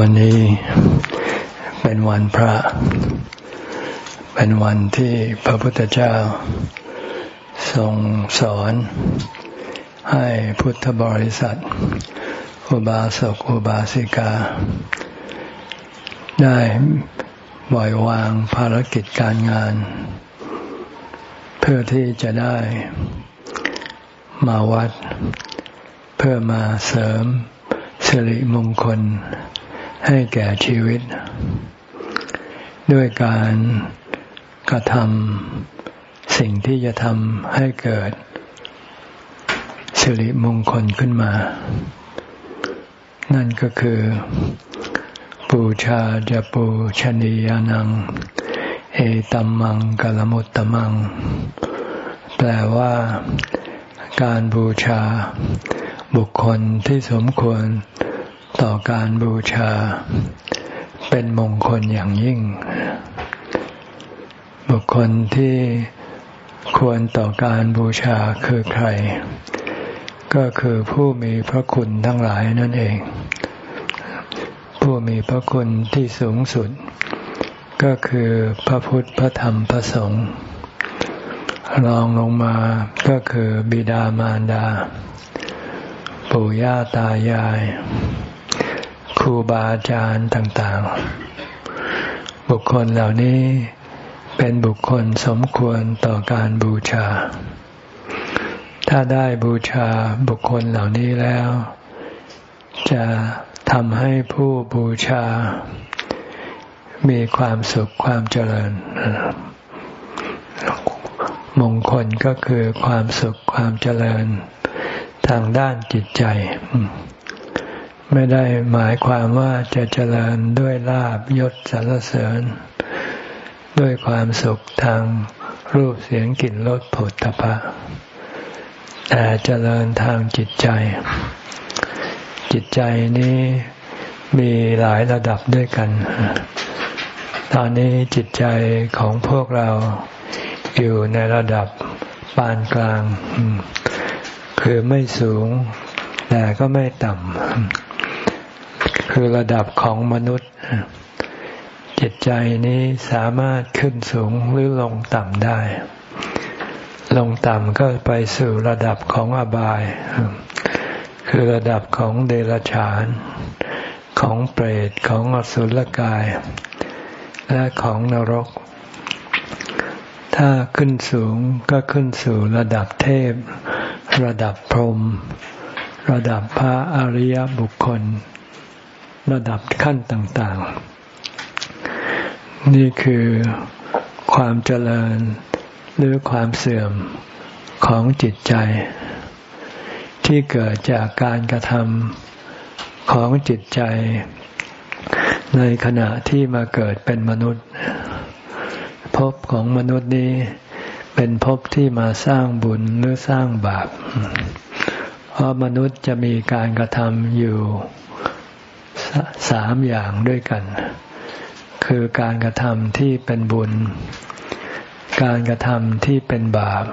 วันนี้เป็นวันพระ เป็นวันที่พระพุทธเจ้าทรงสอน ให้พุทธบริษัท อุบาสกอุบาสิกา ได้ปล่อยวางภารกิจการงาน เพื่อที่จะได้มาวัด เพื่อมาเสริมสิริมงคล ให้แก่ชีวิต ด้วยการกระทำสิ่งที่จะทำให้เกิด สิริมงคลขึ้นมา นั่นก็คือ ปูชาจะปูชนียานัง เอตัมมังกลมุตตมัง แปลว่าการบูชาบุคคลที่สมควร ต่อการบูชา เป็นมงคลอย่างยิ่ง บุคคลที่ควรต่อการบูชาคือใคร ก็คือผู้มีพระคุณทั้งหลายนั่นเอง ผู้มีพระคุณที่สูงสุด ก็คือพระพุทธพระธรรมพระสงฆ์รองลงมาก็คือบิดามารดา ปู่ย่าตายาย รูบาอาจารย์ต่างๆ บุคคลเหล่านี้เป็นบุคคลสมควรต่อการบูชา ถ้าได้บูชาบุคคลเหล่านี้แล้ว จะทำให้ผู้บูชา มีความสุขความเจริญ มงคลก็คือความสุขความเจริญ ทางด้านจิตใจ ไม่ได้หมายความว่าจะเจริญด้วยลาบยศสรรเสริญ ด้วยความสุขทางรูปเสียงกลิ่นรสผลตภะแต่เจริญทางจิตใจ จิตใจนี้มีหลายระดับด้วยกัน ตอนนี้จิตใจของพวกเราอยู่ในระดับปานกลาง คือไม่สูง แต่ก็ไม่ต่ำคือระดับของมนุษย์ จิตใจนี้สามารถขึ้นสูงหรือลงต่ำได้ ลงต่ำก็ไปสู่ระดับของอบาย คือระดับของเดรัจฉาน ของเปรตของอสุรกาย และของนรก ถ้าขึ้นสูงก็ขึ้นสู่ระดับเทพระดับพรหม ระดับพระอริยบุคคล ระดับขั้นต่างๆ นี่คือความเจริญหรือความเสื่อมของจิตใจ ที่เกิดจากการกระทำของจิตใจ ในขณะที่มาเกิดเป็นมนุษย์ภพของมนุษย์นี้เป็นภพที่มาสร้างบุญหรือสร้างบาป เพราะมนุษย์จะมีการกระทำอยู่สามอย่างด้วยกัน คือการกระทำที่เป็นบุญ การกระทำที่เป็นบาป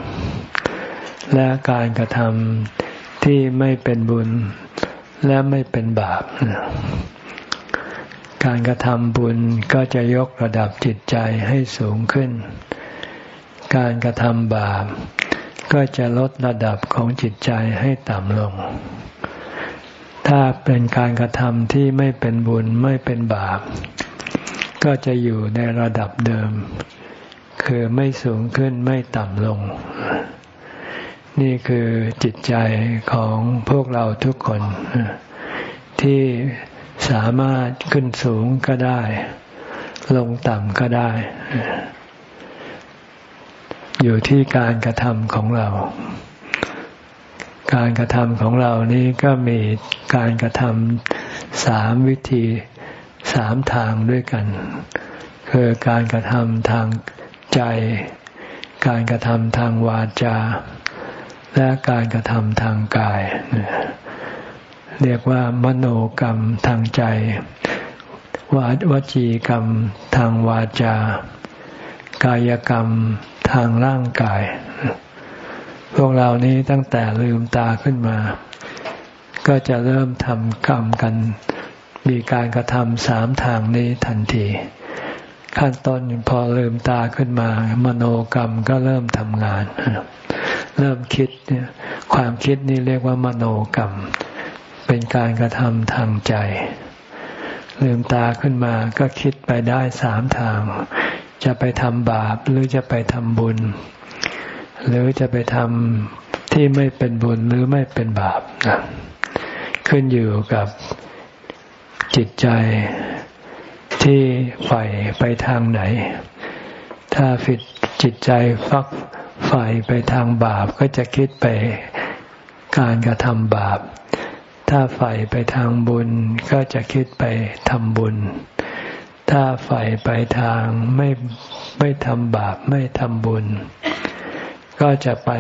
และการกระทำที่ไม่เป็นบุญและไม่เป็นบาป การกระทำบุญก็จะยกระดับจิตใจให้สูงขึ้น การกระทำบาป ก็จะลดระดับของจิตใจให้ต่ำลง ถ้าเป็นการกระทำที่ไม่เป็นบุญไม่เป็นบาป ก็จะอยู่ในระดับเดิม คือไม่สูงขึ้นไม่ต่ำลง นี่คือจิตใจของพวกเราทุกคน ที่สามารถขึ้นสูงก็ได้ ลงต่ำก็ได้ อยู่ที่การกระทำของเรา การกระทำของเรานี้ก็มีการกระทำสามวิธีสามทางด้วยกัน คือการกระทำทางใจ การกระทำทางวาจา และการกระทำทางกาย เรียกว่ามโนกรรมทางใจวาวจีกรรมทางวาจา กายกรรม ทางร่างกาย พวกเรานี้ตั้งแต่ลืมตาขึ้นมา ก็จะเริ่มทำกรรมกัน มีการกระทำสามทางนี้ทันที ขั้นต้นพอลืมตาขึ้นมา มโนกรรมก็เริ่มทำงาน เริ่มคิดความคิดนี่เรียกว่ามโนกรรม เป็นการกระทำทางใจลืมตาขึ้นมาก็คิดไปได้สามทาง จะไปทำบาปหรือจะไปทำบุญ หรือจะไปทำที่ไม่เป็นบุญหรือไม่เป็นบาปนะขึ้นอยู่กับจิตใจที่ใฝ่ไปทางไหน ถ้าฟิตจิตใจฟักใฝ่ไปทางบาปก็จะคิดไปการกระทำบาป ถ้าใฝ่ไปทางบุญก็จะคิดไปทำบุญ ถ้าใฝ่ไปทางไม่ไม่ทำบาปไม่ทำบุญ ก็จะไป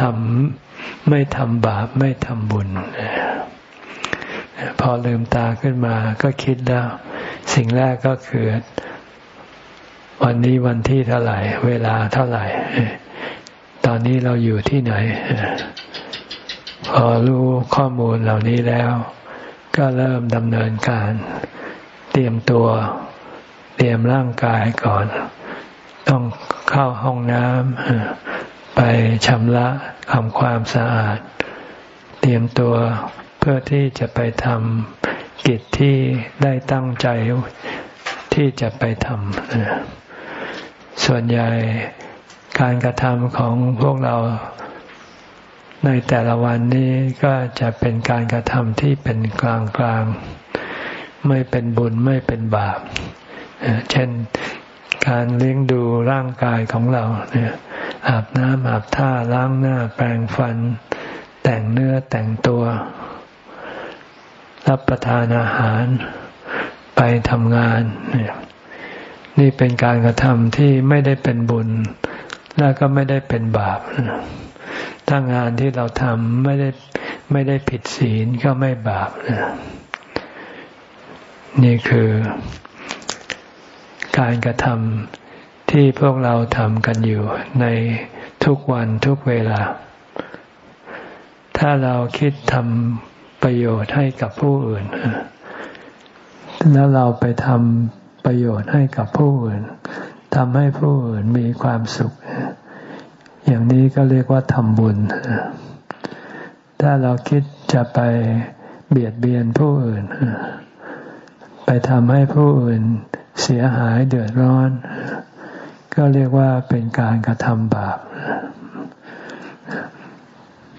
ทำไม่ทำบาปไม่ทำบุญ พอลืมตาขึ้นมาก็คิดแล้ว สิ่งแรกก็คือ วันนี้วันที่เท่าไหร่ เวลาเท่าไหร่ ตอนนี้เราอยู่ที่ไหน พอรู้ข้อมูลเหล่านี้แล้ว ก็เริ่มดำเนินการเตรียมตัว ตรียมร่างกายก่อน ต้องเข้าห้องน้ำไปชำระทำความสะอาด เตรียมตัวเพื่อที่จะไปทำกิจที่ได้ตั้งใจที่จะไปทำส่วนใหญ่การกระทำของพวกเราในแต่ละวันนี้ก็จะเป็นการกระทำที่เป็นกลางกลาง ไม่เป็นบุญไม่เป็นบาป เช่นการเลี้ยงดูร่างกายของเราเนี่ยอาบน้ำอาบท่าล้างหน้าแปรงฟัน แต่งเนื้อแต่งตัว รับประทานอาหารไปทำงานนี่เป็นการกระทำที่ไม่ได้เป็นบุญ และก็ไม่ได้เป็นบาปถ้างานที่เราทำไม่ได้ไม่ได้ผิดศีลก็ไม่บาปนี่คือ การกระทำที่พวกเราทำกันอยู่ในทุกวันทุกเวลา ถ้าเราคิดทำประโยชน์ให้กับผู้อื่น แล้วเราไปทำประโยชน์ให้กับผู้อื่นทำให้ผู้อื่นมีความสุข อย่างนี้ก็เรียกว่าทำบุญ ถ้าเราคิดจะไปเบียดเบียนผู้อื่น ไปทำให้ผู้อื่น เสียหายเดือดร้อน ก็เรียกว่าเป็นการกระทำบาป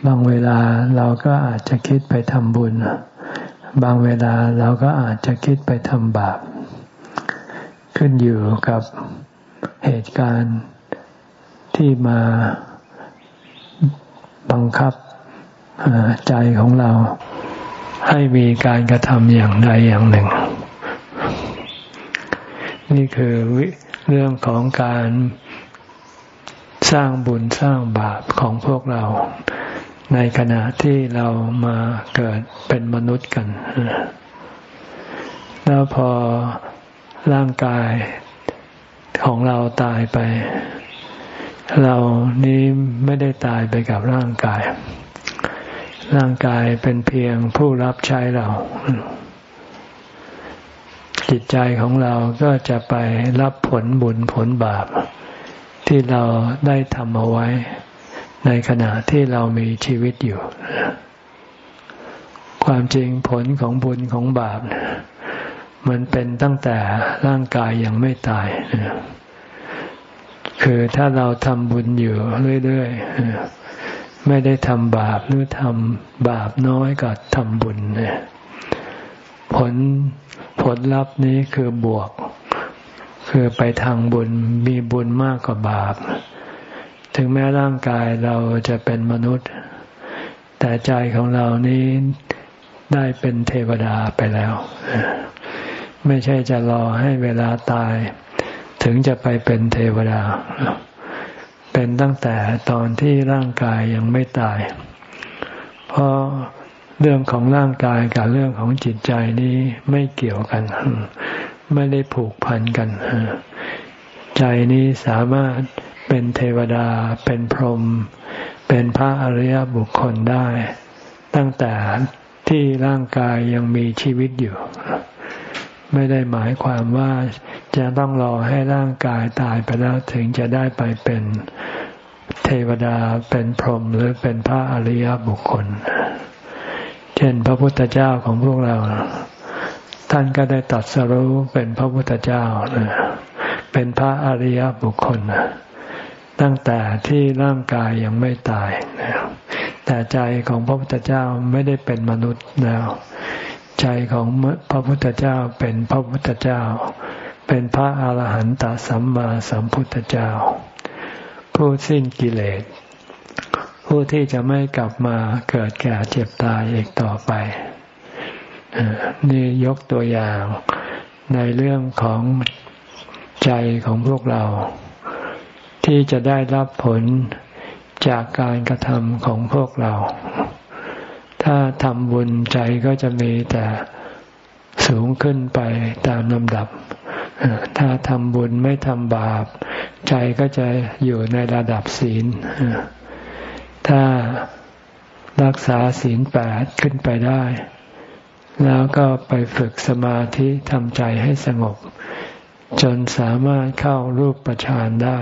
บางเวลาเราก็อาจจะคิดไปทำบุญ บางเวลาเราก็อาจจะคิดไปทำบาป ขึ้นอยู่กับเหตุการณ์ที่มาบังคับใจของเราให้มีการกระทำอย่างใดอย่างหนึ่ง นี่คือเรื่องของการสร้างบุญสร้างบาปของพวกเรา ในขณะที่เรามาเกิดเป็นมนุษย์กัน แล้วพอร่างกายของเราตายไป เรานี้ไม่ได้ตายไปกับร่างกาย ร่างกายเป็นเพียงผู้รับใช้เรา จิตใจของเราก็จะไปรับผลบุญผลบาป ที่เราได้ทำเอาไว้ ในขณะที่เรามีชีวิตอยู่ ความจริงผลของบุญของบาป มันเป็นตั้งแต่ร่างกายยังไม่ตาย คือถ้าเราทำบุญอยู่เรื่อยๆ ไม่ได้ทำบาปหรือทำบาปน้อยกว่าทำบุญผล ผลลัพธ์นี้คือบวก คือไปทางบุญมีบุญมากกว่าบาป ถึงแม้ร่างกายเราจะเป็นมนุษย์ แต่ใจของเรานี้ได้เป็นเทวดาไปแล้ว ไม่ใช่จะรอให้เวลาตาย ถึงจะไปเป็นเทวดา เป็นตั้งแต่ตอนที่ร่างกายยังไม่ตาย เพราะ เรื่องของร่างกายกับเรื่องของจิตใจนี้ไม่เกี่ยวกัน ไม่ได้ผูกพันกัน ใจนี้สามารถเป็นเทวดา เป็นพรหม เป็นพระอริยบุคคลได้ ตั้งแต่ที่ร่างกายยังมีชีวิตอยู่ ไม่ได้หมายความว่าจะต้องรอให้ร่างกายตายไปแล้วถึงจะได้ไปเป็นเทวดา เป็นพรหมหรือเป็นพระอริยบุคคล ช่น พระพุทธเจ้าของพวกเรา ท่านก็ได้ตัดสรู้เป็นพระพุทธเจ้าเป็นพระอริยบุคคลตั้งแต่ที่ร่างกายยังไม่ตายแต่ใจของพระพุทธเจ้าไม่ได้เป็นมนุษย์แล้ว ใจของพระพุทธเจ้าเป็นพระพุทธเจ้า เป็นพระอาหารหันตสัมมาสัมพุทธเจ้า ผู้สิ้นกิเลส ผู้ที่จะไม่กลับมาเกิดแก่เจ็บตายอีกต่อไปนี่ยกตัวอย่างในเรื่องของใจของพวกเรา ที่จะได้รับผลจากการกระทำของพวกเรา ถ้าทำบุญใจก็จะมีแต่สูงขึ้นไปตามลำดับ ถ้าทำบุญไม่ทำบาป ใจก็จะอยู่ในระดับศีล ถ้ารักษาศีลแปดขึ้นไปได้ แล้วก็ไปฝึกสมาธิทำใจให้สงบ จนสามารถเข้ารูปประชานได้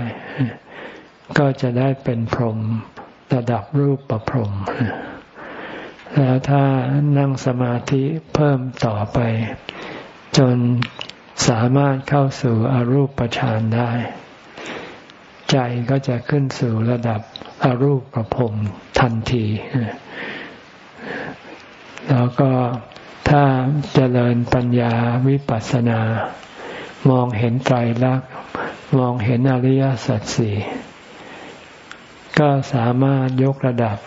ก็จะได้เป็นพรหมระดับรูปประพรหมแล้วถ้านั่งสมาธิเพิ่มต่อไป จนสามารถเข้าสู่อรูปฌานได้ ใจก็จะขึ้นสู่ระดับ อรูปประพรมทันที แล้วก็ถ้าเจริญปัญญาวิปัสสนา มองเห็นไตรลักษณ์มองเห็นอริยสัจสี่ก็สามารถยกระดับ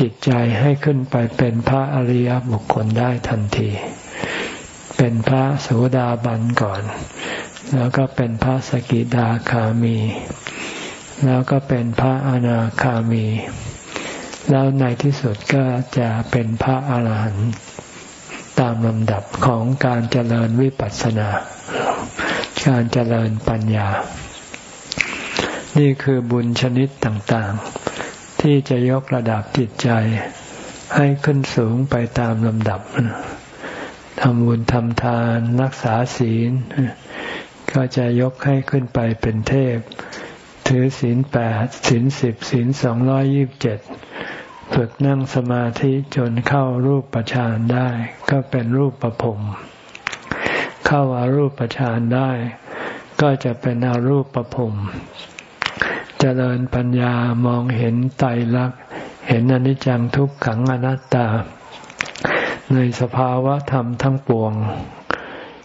จิตใจให้ขึ้นไปเป็นพระอริยบุคคลได้ทันที เป็นพระโสดาบันก่อน แล้วก็เป็นพระสกิดาคามี แล้วก็เป็นพระอนาคามี แล้วในที่สุดก็จะเป็นพระอาหารหันต์ตามลำดับของการเจริญวิปัสสนา การเจริญปัญญา นี่คือบุญชนิดต่างๆ ที่จะยกระดับจิตใจ ให้ขึ้นสูงไปตามลำดับทำบุญทำทานรักษาศีล ก็จะยกให้ขึ้นไปเป็นเทพ ถือศีลแปดศีลสิบศีลสองร้อยยิบเจ็ดฝึกนั่งสมาธิจนเข้ารูปประชานได้ ก็เป็นรูปประพรมเข้าอารูปประชานได้ ก็จะเป็นอารูปประพรมจริญปัญญามองเห็นไตรลักษณ์เห็นอนิจจังทุกขังอนัตตา ในสภาวะธรรมทั้งปวง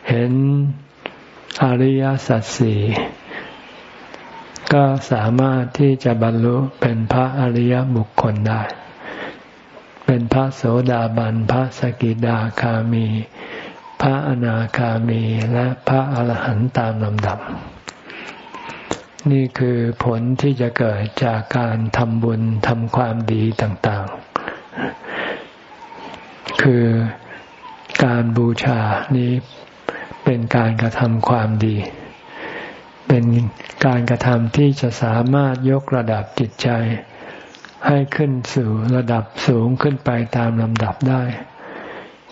เห็นอริยสัจสี่ ก็สามารถที่จะบรรลุเป็นพระอริยบุคคลได้ เป็นพระโสดาบัน พระสกิดาคามี พระอนาคามี และพระอาหารหันต์ตามลำดับ นี่คือผลที่จะเกิดจากการทำบุญทำความดีต่าง ๆ คือการบูชานี้เป็นการกระทำความดี เป็นการกระทำที่จะสามารถยกระดับจิตใจ ให้ขึ้นสู่ระดับสูงขึ้นไปตามลำดับได้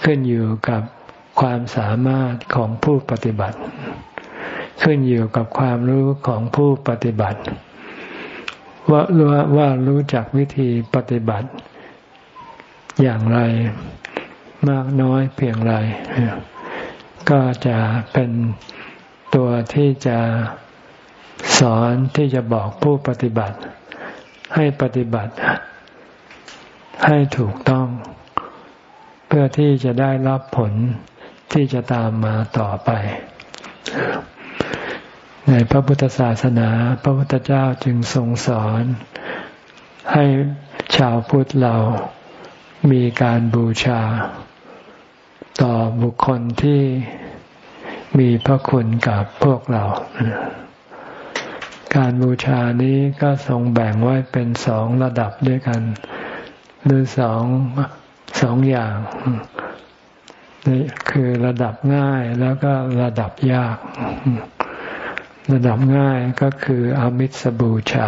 ขึ้นอยู่กับความสามารถของผู้ปฏิบัติ ขึ้นอยู่กับความรู้ของผู้ปฏิบัติ ว่าว่าว่ารู้จักวิธีปฏิบัติ อย่างไรมากน้อยเพียงไรก็จะเป็นตัวที่จะ สอนที่จะบอกผู้ปฏิบัติ ให้ปฏิบัติ ให้ถูกต้อง เพื่อที่จะได้รับผลที่จะตามมาต่อไป ในพระพุทธศาสนา พระพุทธเจ้าจึงทรงสอน ให้ชาวพุทธเรามีการบูชา ต่อบุคคลที่มีพระคุณกับพวกเรา การบูชานี้ก็ทรงแบ่งไว้เป็นสองระดับด้วยกัน หรือสองสองอย่างนี่คือระดับง่ายแล้วก็ระดับยาก ระดับง่ายก็คืออมิสบูชา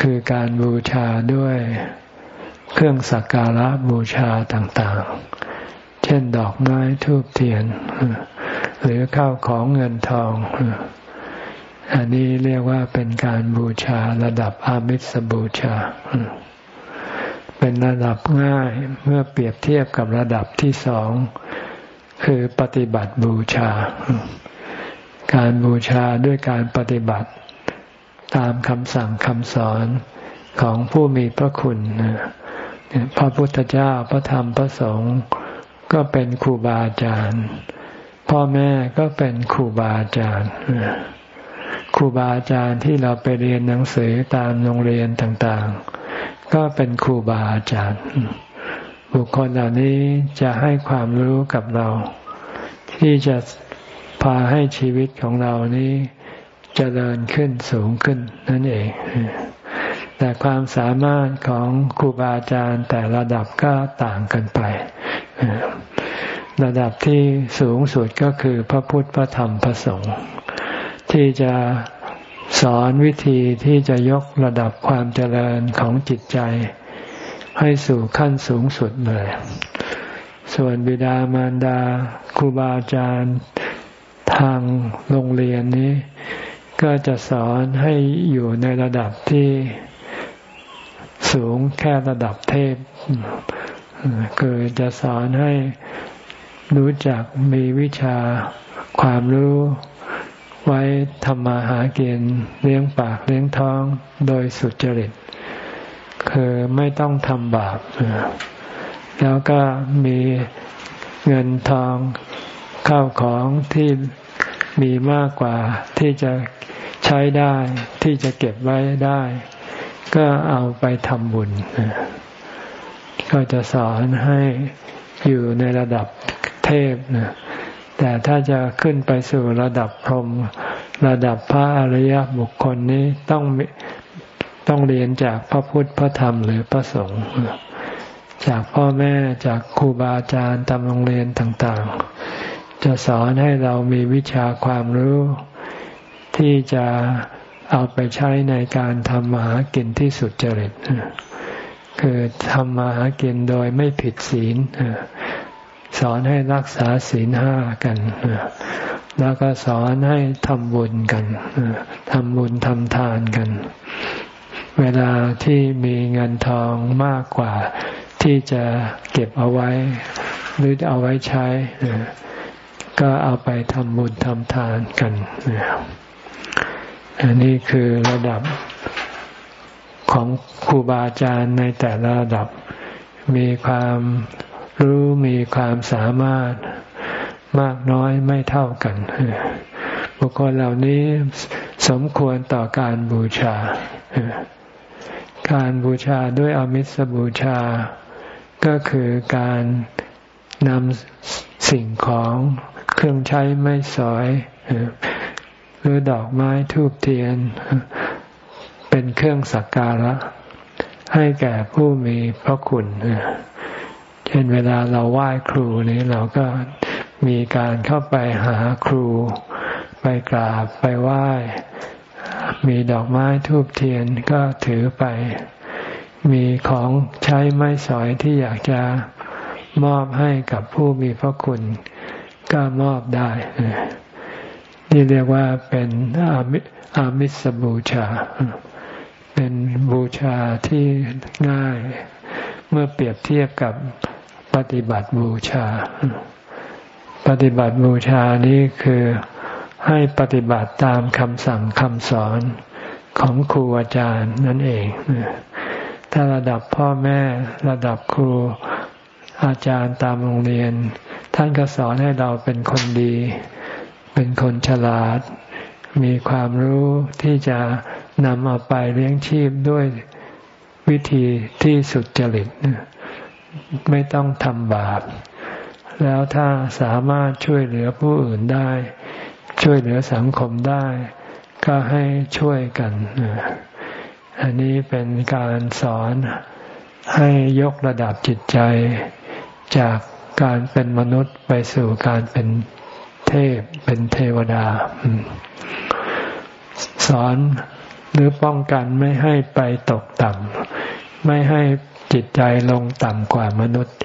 คือการบูชาด้วยเครื่องสักการะบูชาต่างๆ เช่นดอกไม้ทูบเทียน หรือข้าวของเงินทอง อันนี้เรียกว่าเป็นการบูชาระดับอามิสบูชา เป็นระดับง่ายเมื่อเปรียบเทียบกับระดับที่สอง คือปฏิบัติบูชา การบูชาด้วยการปฏิบัติ ตามคำสั่งคำสอนของผู้มีพระคุณ พระพุทธเจ้าพระธรรมพระสงฆ์ก็เป็นครูบาอาจารย์ พ่อแม่ก็เป็นครูบาอาจารย์ ครูบาอาจารย์ที่เราไปเรียนหนังสือตามโรงเรียนต่างๆ ก็เป็นครูบาอาจารย์ บุคคลเหล่านี้จะให้ความรู้กับเรา ที่จะพาให้ชีวิตของเรานี้จเจริญขึ้นสูงขึ้นนั่นเอง แต่ความสามารถของครูบาอาจารย์แต่ระดับก็ต่างกันไประดับที่สูงสุดก็คือพระพุทธพระธรรมพระสงฆ์ ที่จะสอนวิธีที่จะยกระดับความเจริญของจิตใจ ให้สู่ขั้นสูงสุดเลย ส่วนบิดามารดาครูบาอาจารย์ทางโรงเรียนนี้ ก็จะสอนให้อยู่ในระดับที่สูงแค่ระดับเทพคือจะสอนให้รู้จักมีวิชาความรู้ ไว้ทำมาหาเกินเลี้ยงปากเลี้ยงท้องโดยสุจริต คือไม่ต้องทำบาป แล้วก็มีเงินทองข้าวของที่มีมากกว่าที่จะใช้ได้ที่จะเก็บไว้ได้ ก็เอาไปทำบุญ ก็จะสอนให้อยู่ในระดับเทพนะ แต่ถ้าจะขึ้นไปสู่ระดับพรหมระดับพระอริยบุคคลนี้ต้องต้องเรียนจากพระพุทธพระธรรมหรือพระสงฆ์จากพ่อแม่จากครูบาอาจารย์ตามโรงเรียนต่างๆ จะสอนให้เรามีวิชาความรู้ ที่จะเอาไปใช้ในการทำมาหากินที่สุดจริตคือทำมาหากินโดยไม่ผิดศีล สอนให้รักษาศีลห้ากัน แล้วก็สอนให้ทำบุญกันทำบุญทำทานกัน เวลาที่มีเงินทองมากกว่า ที่จะเก็บเอาไว้ หรือเอาไว้ใช้ ก็เอาไปทำบุญทำทานกันอันนี้คือระดับของครูบาอาจารย์ในแต่ละระดับมีความ รู้มีความสามารถมากน้อยไม่เท่ากัน บุคคลเหล่านี้สมควรต่อการบูชา การบูชาด้วยอมิสบูชา ก็คือการนำสิ่งของเครื่องใช้ไม่สอยหรือดอกไม้ทูบเทียน เป็นเครื่องสักการะ ให้แก่ผู้มีพระคุณ เช่นเวลาเราไหว้ครูนี้เราก็มีการเข้าไปหาครู ไปกราบไปไหว้ มีดอกไม้ทูบเทียนก็ถือไป มีของใช้ไม้สอยที่อยากจะมอบให้กับผู้มีพระคุณก็มอบได้ นี่เรียกว่าเป็นอามิอามิสบูชา เป็นบูชาที่ง่าย เมื่อเปรียบเทียบกับ ปฏิบัติบูชา ปฏิบัติบูชานี้คือให้ปฏิบัติตามคำสั่งคำสอนของครูอาจารย์นั่นเอง ถ้าระดับพ่อแม่ระดับครูอาจารย์ตามโรงเรียน ท่านก็สอนให้เราเป็นคนดี เป็นคนฉลาด มีความรู้ที่จะนำเอาไปเลี้ยงชีพด้วยวิธีที่สุดจริต ไม่ต้องทำบาป แล้วถ้าสามารถช่วยเหลือผู้อื่นได้ ช่วยเหลือสังคมได้ ก็ให้ช่วยกัน อันนี้เป็นการสอนให้ยกระดับจิตใจจากการเป็นมนุษย์ไปสู่การเป็นเทพเป็นเทวดา สอนหรือป้องกันไม่ให้ไปตกต่ำไม่ให้ จิตใจลงต่ำกว่ามนุษย์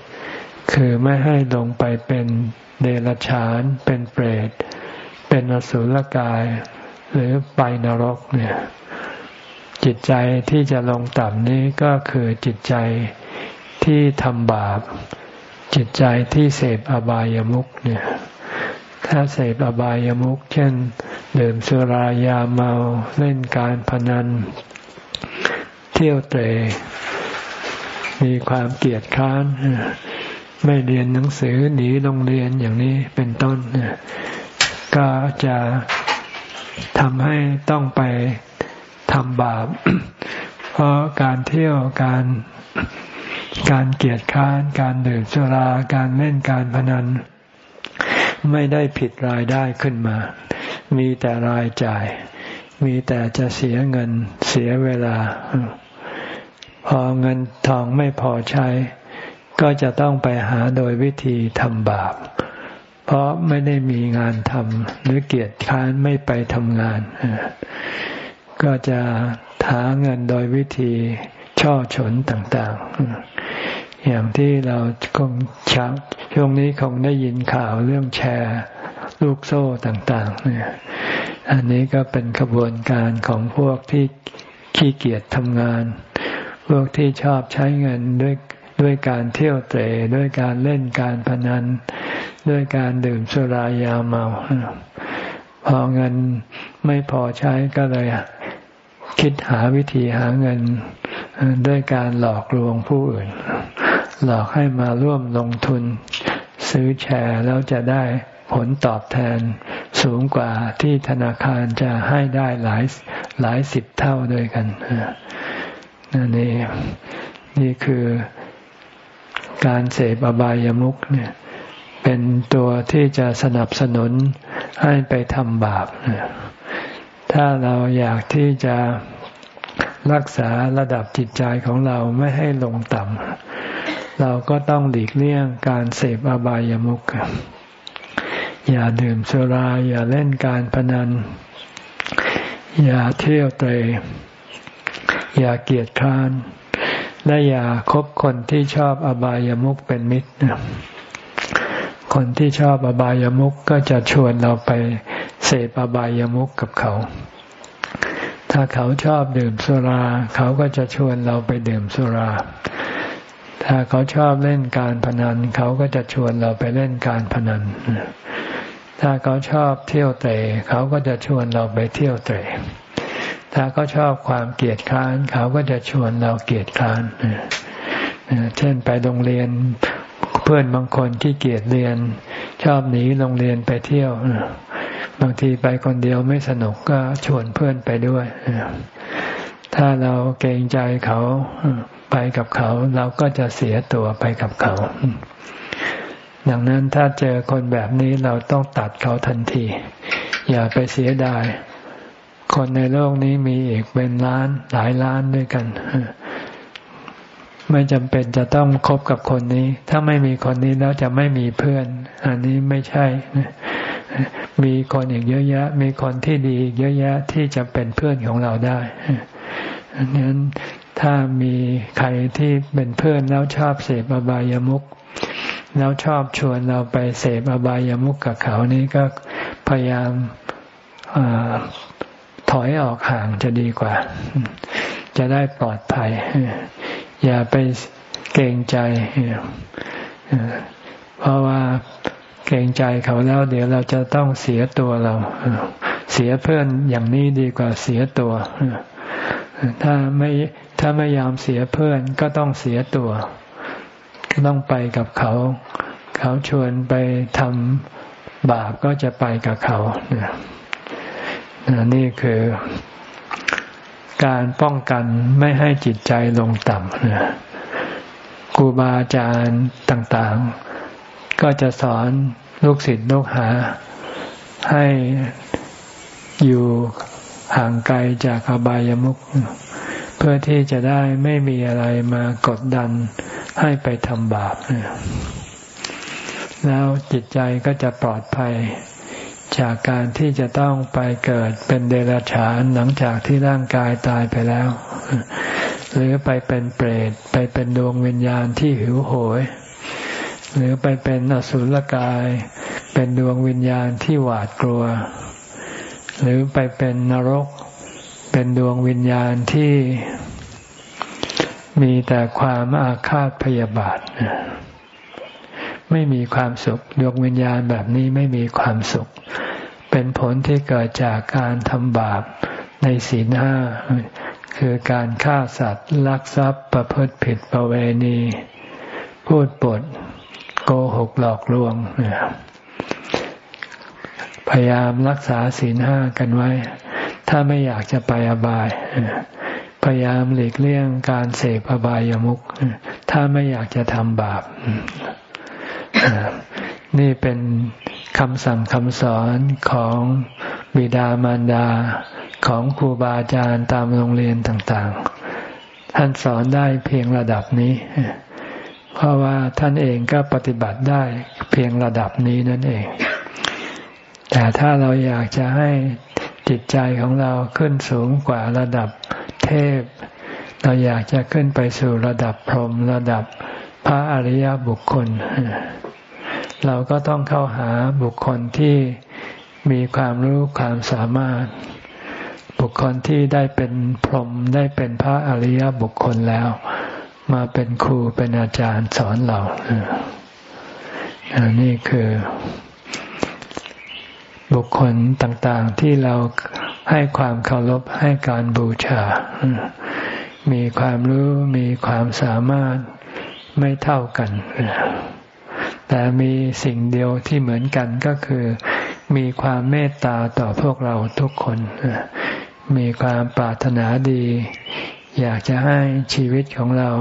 คือไม่ให้ลงไปเป็นเดรัจฉาน เป็นเปรต เป็นอสุรกาย หรือไปนรกเนี่ยจิตใจที่จะลงต่ำนี้ก็คือจิตใจที่ทำบาป จิตใจที่เสพอบายามุขเนี่ยถ้าเสพอบายามุขเช่นดื่มสุรายาเมาเล่นการพนัน เที่ยวเตะ มีความเกลียดค้านไม่เรียนหนังสือหนีโรงเรียนอย่างนี้เป็นต้นก็จะทำให้ต้องไปทำบาป เพราะการเที่ยวการการเกียดค้านการดื่มสุราการเล่นการพนัน ไม่ได้ผิดรายได้ขึ้นมา มีแต่รายจ่าย มีแต่จะเสียเงินเสียเวลา พอเงินทองไม่พอใช้ ก็จะต้องไปหาโดยวิธีทำบาป เพราะไม่ได้มีงานทำหรือเกียจค้านไม่ไปทำงาน ก็จะหาเงินโดยวิธีช่อฉนต่างๆ อย่างที่เราคงชักช่วงนี้คงได้ยินข่าวเรื่องแชร์ลูกโซ่ต่างๆ เนี่ย อันนี้ก็เป็นขบวนการของพวกที่ขี้เกียจทำงาน พวกที่ชอบใช้เงินด้วยด้วยการเที่ยวเตะด้วยการเล่นการพนัน ด้วยการดื่มสุรายาเมา พอเงินไม่พอใช้ก็เลย คิดหาวิธีหาเงิน ด้วยการหลอกลวงผู้อื่น หลอกให้มาร่วมลงทุน ซื้อแชร์แล้วจะได้ผลตอบแทนสูงกว่าที่ธนาคารจะให้ได้หลายหลายสิบเท่าด้วยกันนั่ นนี่นี่คือการเสพอบายามุขเนี่ย เป็นตัวที่จะสนับสนุนให้ไปทำบาปถ้าเราอยากที่จะรักษาระดับจิตใจของเราไม่ให้ลงต่ำเราก็ต้องหลีกเลี่ยงการเสพอบายามุขอย่าดื่มสุรา อย่าเล่นการพนัน อย่าเที่ยวเตะ อย่าเกียดคร้าน และอย่าคบคนที่ชอบอบายามุขเป็นมิตร คนที่ชอบอบายามุขก็จะชวนเราไปเสพอบายามุขกับเขา ถ้าเขาชอบดื่มสุรา เขาก็จะชวนเราไปดื่มสุรา ถ้าเขาชอบเล่นการพนัน เขาก็จะชวนเราไปเล่นการพนันถ้าเขาชอบเที่ยวเตะเขาก็จะชวนเราไปเที่ยวเตะ ถ้าเขาชอบความเกลียดค้านเขาก็จะชวนเราเกลียดค้านเช่นไปโรงเรียนเพื่อนบางคนที่เกียดเรียน ชอบหนีโรงเรียนไปเที่ยวบางทีไปคนเดียวไม่สนุกก็ชวนเพื่อนไปด้วยถ้าเราเกรงใจเขาไปกับเขา เราก็จะเสียตัวไปกับเขาดังนั้นถ้าเจอคนแบบนี้เราต้องตัดเขาทันที อย่าไปเสียดาย คนในโลกนี้มีอีกเป็นล้านหลายล้านด้วยกัน ไม่จำเป็นจะต้องคบกับคนนี้ ถ้าไม่มีคนนี้แล้วจะไม่มีเพื่อน อันนี้ไม่ใช่ มีคนอีกเยอะแยะ มีคนที่ดีเยอะแยะที่จะเป็นเพื่อนของเราได้ดังนั้นถ้ามีใครที่เป็นเพื่อนแล้วชอบเสพอบายามุขแล้วชอบชวนเราไปเสพอบายามุขกับเขานี้ก็พยายาม ถอยออกห่างจะดีกว่า จะได้ปลอดภัย อย่าไปเกรงใจ เพราะว่าเกรงใจเขาแล้ว เดี๋ยวเราจะต้องเสียตัวเรา เสียเพื่อนอย่างนี้ดีกว่าเสียตัว ถ้าไม่ถ้าไม่ยอมเสียเพื่อนก็ต้องเสียตัวก็ต้องไปกับเขา เขาชวนไปทำบาปก็จะไปกับเขานี่ นี่คือการป้องกันไม่ให้จิตใจลงต่ำครูบาอาจารย์ต่างๆ ก็จะสอนลูกศิษย์ลูกหา ให้อยู่ห่างไกลจากอบายามุขเพื่อที่จะได้ไม่มีอะไรมากดดันให้ไปทำบาปแล้วจิตใจก็จะปลอดภัย จากการที่จะต้องไปเกิดเป็นเดรัจฉานหลังจากที่ร่างกายตายไปแล้ว หรือไปเป็นเปรตไปเป็นดวงวิญญาณที่หิวโหย หรือไปเป็นอสุรกาย เป็นดวงวิญญาณที่หวาดกลัว หรือไปเป็นนรก เป็นดวงวิญญาณที่มีแต่ความอาฆาตพยาบาท ไม่มีความสุข ดวงวิญญาณแบบนี้ไม่มีความสุข เป็นผลที่เกิดจากการทำบาปในศีลห้าคือการฆ่าสัตว์ ลักทรัพย์ประพฤติผิดประเวณี พูดปด โกหกหลอกลวง พยายามรักษาศีลห้ากันไว้ ถ้าไม่อยากจะไปอบาย พยายามหลีกเลี่ยงการเสพอบายามุขถ้าไม่อยากจะทำบาป นี่เป็นคำสั่งคำสอนของบิดามารดาของครูบาอาจารย์ตามโรงเรียนต่างๆ ท่านสอนได้เพียงระดับนี้ เพราะว่าท่านเองก็ปฏิบัติได้เพียงระดับนี้นั่นเอง แต่ถ้าเราอยากจะให้จิตใจของเราขึ้นสูงกว่าระดับเทพ เราอยากจะขึ้นไปสู่ระดับพรหมระดับ พระอริยบุคคล เราก็ต้องเข้าหาบุคคลที่มีความรู้ความสามารถ บุคคลที่ได้เป็นพรหมได้เป็นพระอริยบุคคลแล้ว มาเป็นครูเป็นอาจารย์สอนเราอนนี่คือบุคคลต่างๆที่เราให้ความเคารพให้การบูชา มีความรู้มีความสามารถ ไม่เท่ากัน แต่มีสิ่งเดียวที่เหมือนกันก็คือ มีความเมตตาต่อพวกเราทุกคน มีความปรารถนาดี อยากจะให้ชีวิตของเรา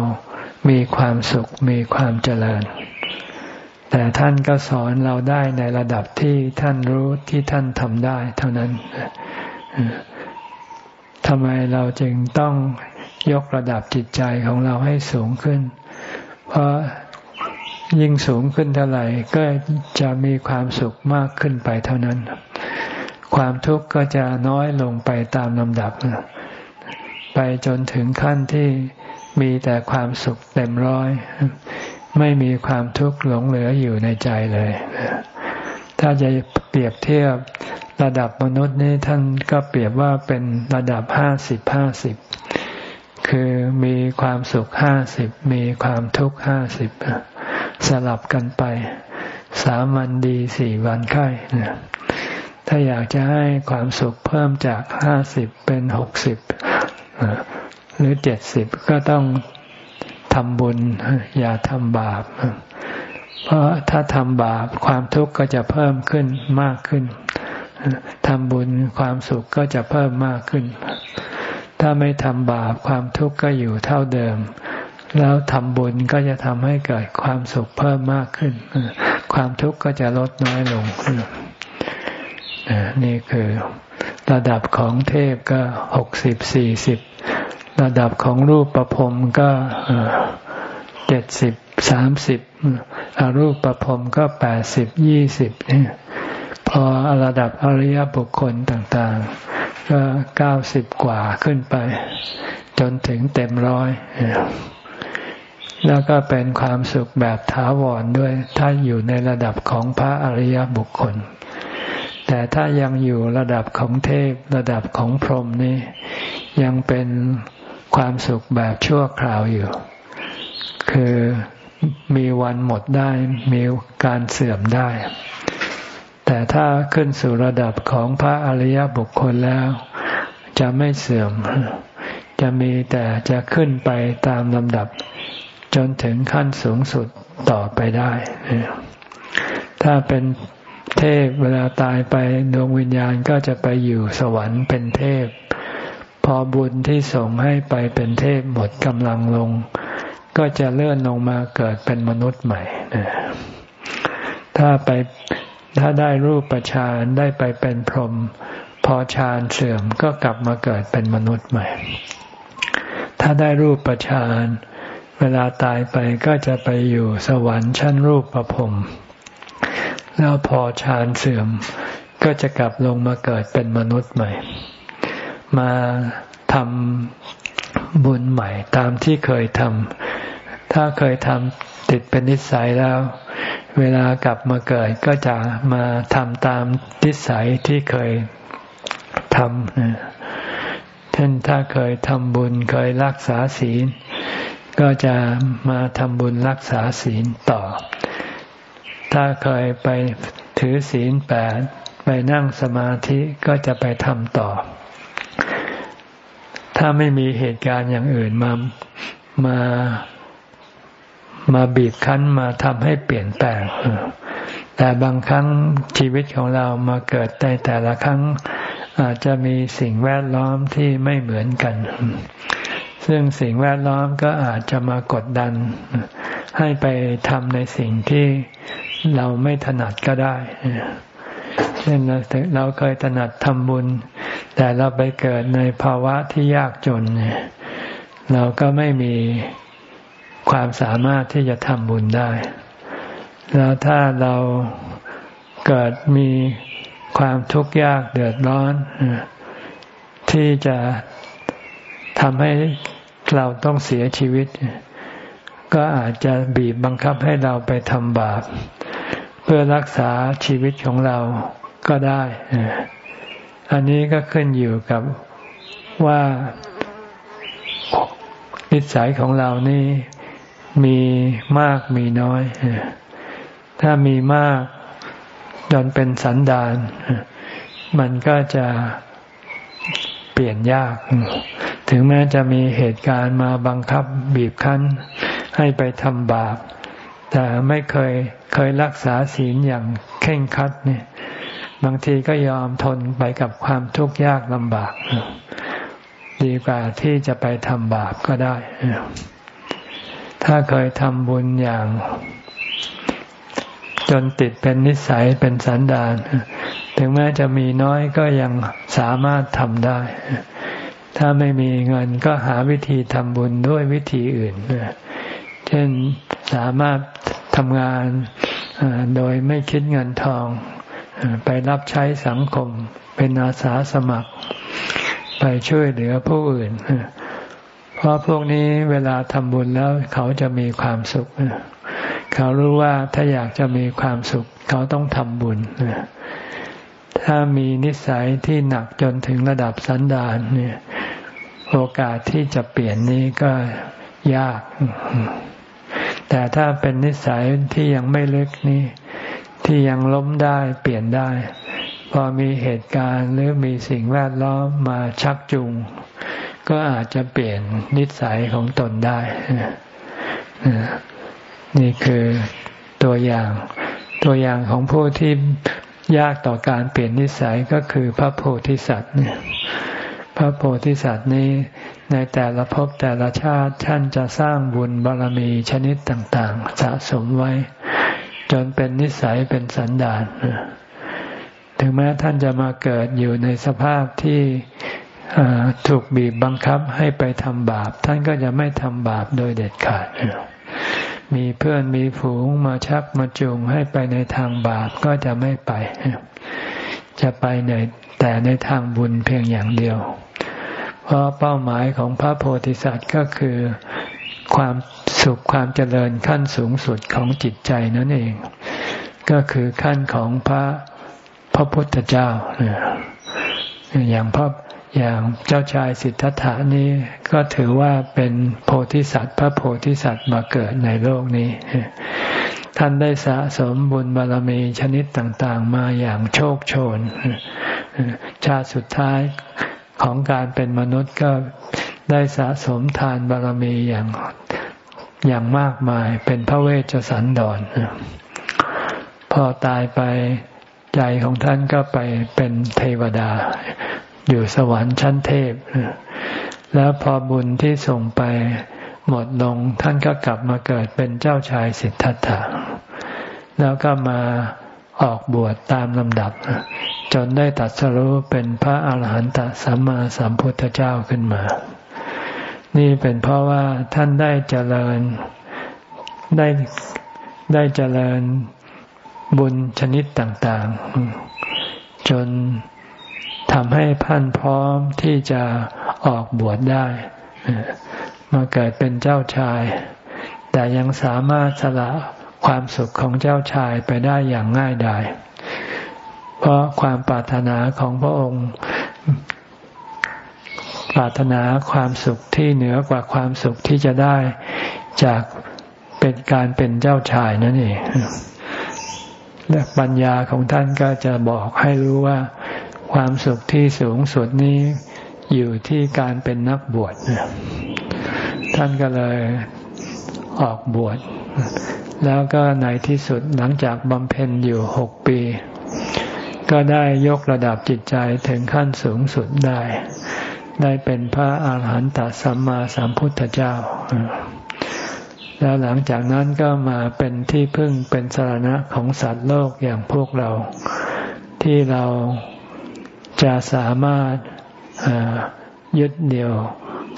มีความสุขมีความเจริญ แต่ท่านก็สอนเราได้ในระดับที่ท่านรู้ที่ท่านทำได้ เท่านั้นทำไมเราจึงต้องยกระดับจิตใจของเราให้สูงขึ้น เพราะยิ่งสูงขึ้นเท่าไหร่ก็จะมีความสุขมากขึ้นไปเท่านั้น ความทุกข์ก็จะน้อยลงไปตามลำดับ ไปจนถึงขั้นที่มีแต่ความสุขเต็มร้อย ไม่มีความทุกข์หลงเหลืออยู่ในใจเลย ถ้าจะเปรียบเทียบระดับมนุษย์นี่ท่านก็เปรียบว่าเป็นระดับห้าสิบห้าสิบ คือมีความสุขห้าสิบมีความทุกข์ห้าสิบสลับกันไป สามวันดีสี่วันไข้ถ้าอยากจะให้ความสุขเพิ่มจากห้าสิบเป็นหกสิบหรือเจ็ดสิบก็ต้องทำบุญอย่าทำบาป เพราะถ้าทำบาปความทุกข์ก็จะเพิ่มขึ้นมากขึ้นทำบุญความสุขก็จะเพิ่มมากขึ้น ถ้าไม่ทำบาปความทุกข์ก็อยู่เท่าเดิม แล้วทำบุญก็จะทำให้เกิดความสุขเพิ่มมากขึ้น ความทุกข์ก็จะลดน้อยลงนี่คือระดับของเทพก็หกสิบสี่สิบระดับของรูปประพรมก็เจ็ดสิบสามสิบอรูปประพรมก็แปดสิบยี่สิบพอระดับอริยบุคคลต่าง ๆ ก็เก้าสิบกว่าขึ้นไป จนถึงเต็มร้อย แล้วก็เป็นความสุขแบบถาวรด้วย ถ้าอยู่ในระดับของพระอริยบุคคล แต่ถ้ายังอยู่ระดับของเทพระดับของพรหมนี่ยังเป็นความสุขแบบชั่วคราวอยู่ คือมีวันหมดได้ มีการเสื่อมได้ แต่ถ้าขึ้นสู่ระดับของพระอริยบุคคลแล้ว จะไม่เสื่อม จะมีแต่จะขึ้นไปตามลำดับ จนถึงขั้นสูงสุดต่อไปได้ ถ้าเป็นเทพเวลาตายไปดวงวิญญาณก็จะไปอยู่สวรรค์เป็นเทพ พอบุญที่ส่งให้ไปเป็นเทพหมดกำลังลง ก็จะเลื่อนลงมาเกิดเป็นมนุษย์ใหม่ ถ้าไป ถ้าได้รูปประชานได้ไปเป็นพรหมพอฌานเสื่อมก็กลับมาเกิดเป็นมนุษย์ใหม่ ถ้าได้รูปประชานเวลาตายไปก็จะไปอยู่สวรรค์ชั้นรูปประพรมแล้วพอฌานเสื่อม ก็จะกลับลงมาเกิดเป็นมนุษย์ใหม่ มาทำบุญใหม่ตามที่เคยทำถ้าเคยทำ ติดเป็นนิสัยแล้ว เวลากลับมาเกิดก็จะมาทำตามทิสัยที่เคยทำเช่นถ้าเคยทำบุญเคยรักษาศีล ก็จะมาทำบุญรักษาศีลต่อ ถ้าเคยไปถือศีลแปดไปนั่งสมาธิก็จะไปทำต่อ ถ้าไม่มีเหตุการณ์อย่างอื่นมามา มาบีบคั้นมาทำให้เปลี่ยนแปลงแต่บางครั้งชีวิตของเรามาเกิดในแต่ละครั้งอาจจะมีสิ่งแวดล้อมที่ไม่เหมือนกัน ซึ่งสิ่งแวดล้อมก็อาจจะมากดดัน ให้ไปทำในสิ่งที่เราไม่ถนัดก็ได้ เช่นเราเคยถนัดทำบุญ แต่เราไปเกิดในภาวะที่ยากจน เราก็ไม่มี ความสามารถที่จะทำบุญได้ แล้วถ้าเราเกิดมีความทุกข์ยากเดือดร้อน ที่จะทำให้เราต้องเสียชีวิต ก็อาจจะบีบบังคับให้เราไปทำบาป เพื่อรักษาชีวิตของเราก็ได้ อันนี้ก็ขึ้นอยู่กับว่านิสัยของเรานี่ มีมากมีน้อย ถ้ามีมากจนเป็นสันดาน มันก็จะเปลี่ยนยาก ถึงแม้จะมีเหตุการณ์มาบังคับบีบคั้น ให้ไปทำบาป แต่ไม่เคยเคยรักษาศีลอย่างเข่งคัดเนี่ย บางทีก็ยอมทนไปกับความทุกข์ยากลำบาก ดีกว่าที่จะไปทำบาปก็ได้ ถ้าเคยทำบุญอย่าง จนติดเป็นนิสัยเป็นสันดาน ถึงแม้จะมีน้อยก็ยังสามารถทำได้ ถ้าไม่มีเงินก็หาวิธีทำบุญด้วยวิธีอื่น เช่นสามารถทำงานโดยไม่คิดเงินทอง ไปรับใช้สังคม เป็นอาสาสมัคร ไปช่วยเหลือผู้อื่น เพราะพวกนี้เวลาทำบุญแล้วเขาจะมีความสุข เขารู้ว่าถ้าอยากจะมีความสุข เขาต้องทำบุญ ถ้ามีนิสัยที่หนักจนถึงระดับสันดานเนี่ยโอกาสที่จะเปลี่ยนนี้ก็ยาก แต่ถ้าเป็นนิสัยที่ยังไม่ลึกนี่ที่ยังล้มได้เปลี่ยนได้ พอมีเหตุการณ์หรือมีสิ่งแวดล้อมมาชักจูง ก็อาจจะเปลี่ยนนิสัยของตนได้ นี่คือตัวอย่าง ตัวอย่างของผู้ที่ยากต่อการเปลี่ยนนิสัยก็คือพระโพธิสัตว์เนี่ยพระโพธิสัตว์นี้ในแต่ละภพแต่ละชาติท่านจะสร้างบุญบารมีชนิดต่างๆ สะสมไว้ จนเป็นนิสัยเป็นสันดานถึงแม้ท่านจะมาเกิดอยู่ในสภาพที่ ถูกบีบบังคับให้ไปทำบาป ท่านก็จะไม่ทำบาปโดยเด็ดขาด มีเพื่อนมีฝูงมาชักมาจูงให้ไปในทางบาปก็จะไม่ไป จะไปในแต่ในทางบุญเพียงอย่างเดียว เพราะเป้าหมายของพระโพธิสัตว์ก็คือความสุขความเจริญขั้นสูงสุดของจิตใจนั่นเอง ก็คือขั้นของพระพระพุทธเจ้าอย่างพระ อย่างเจ้าชายสิทธัตถานี้ก็ถือว่าเป็นโพธิสัตว์พระโพธิสัตว์มาเกิดในโลกนี้ ท่านได้สะสมบุญบารรมีชนิดต่างๆ มาอย่างโชคโชน ชาติสุดท้ายของการเป็นมนุษย์ก็ได้สะสมทานบารรมีอย่างอย่างมากมายเป็นพระเวชสันดรพอตายไปใจของท่านก็ไปเป็นเทวดา อยู่สวรรค์ชั้นเทพ แล้วพอบุญที่ส่งไปหมดลงท่านก็กลับมาเกิดเป็นเจ้าชายสิทธัตถะ แล้วก็มาออกบวชตามลำดับ จนได้ตัดสรู้เป็นพระอาหารหันตสัมมาสัมพุทธเจ้าขึ้นมา นี่เป็นเพราะว่าท่านได้เจริญได้ได้เจริญบุญชนิดต่าง ๆ จน ทำให้พันพร้อมที่จะออกบวชได้ มาเกิดเป็นเจ้าชาย แต่ยังสามารถสละความสุขของเจ้าชายไปได้อย่างง่ายดาย เพราะความปรารถนาของพระองค์ปรารถนาความสุขที่เหนือกว่าความสุขที่จะได้จากเป็นการเป็นเจ้าชายนั่นเองและปัญญาของท่านก็จะบอกให้รู้ว่า ความสุขที่สูงสุดนี้อยู่ที่การเป็นนักบวชท่านก็เลยออกบวช แล้วก็ในที่สุดหลังจากบำเพ็ญอยู่หกปี ก็ได้ยกระดับจิตใจถึงขั้นสูงสุดได้ ได้เป็นพระอาหารหันตสัมมาสัมพุทธเจ้า แล้วหลังจากนั้นก็มาเป็นที่พึ่งเป็นสารณะของสัตว์โลกอย่างพวกเราที่เรา จะสามารถยึดเดี่ยว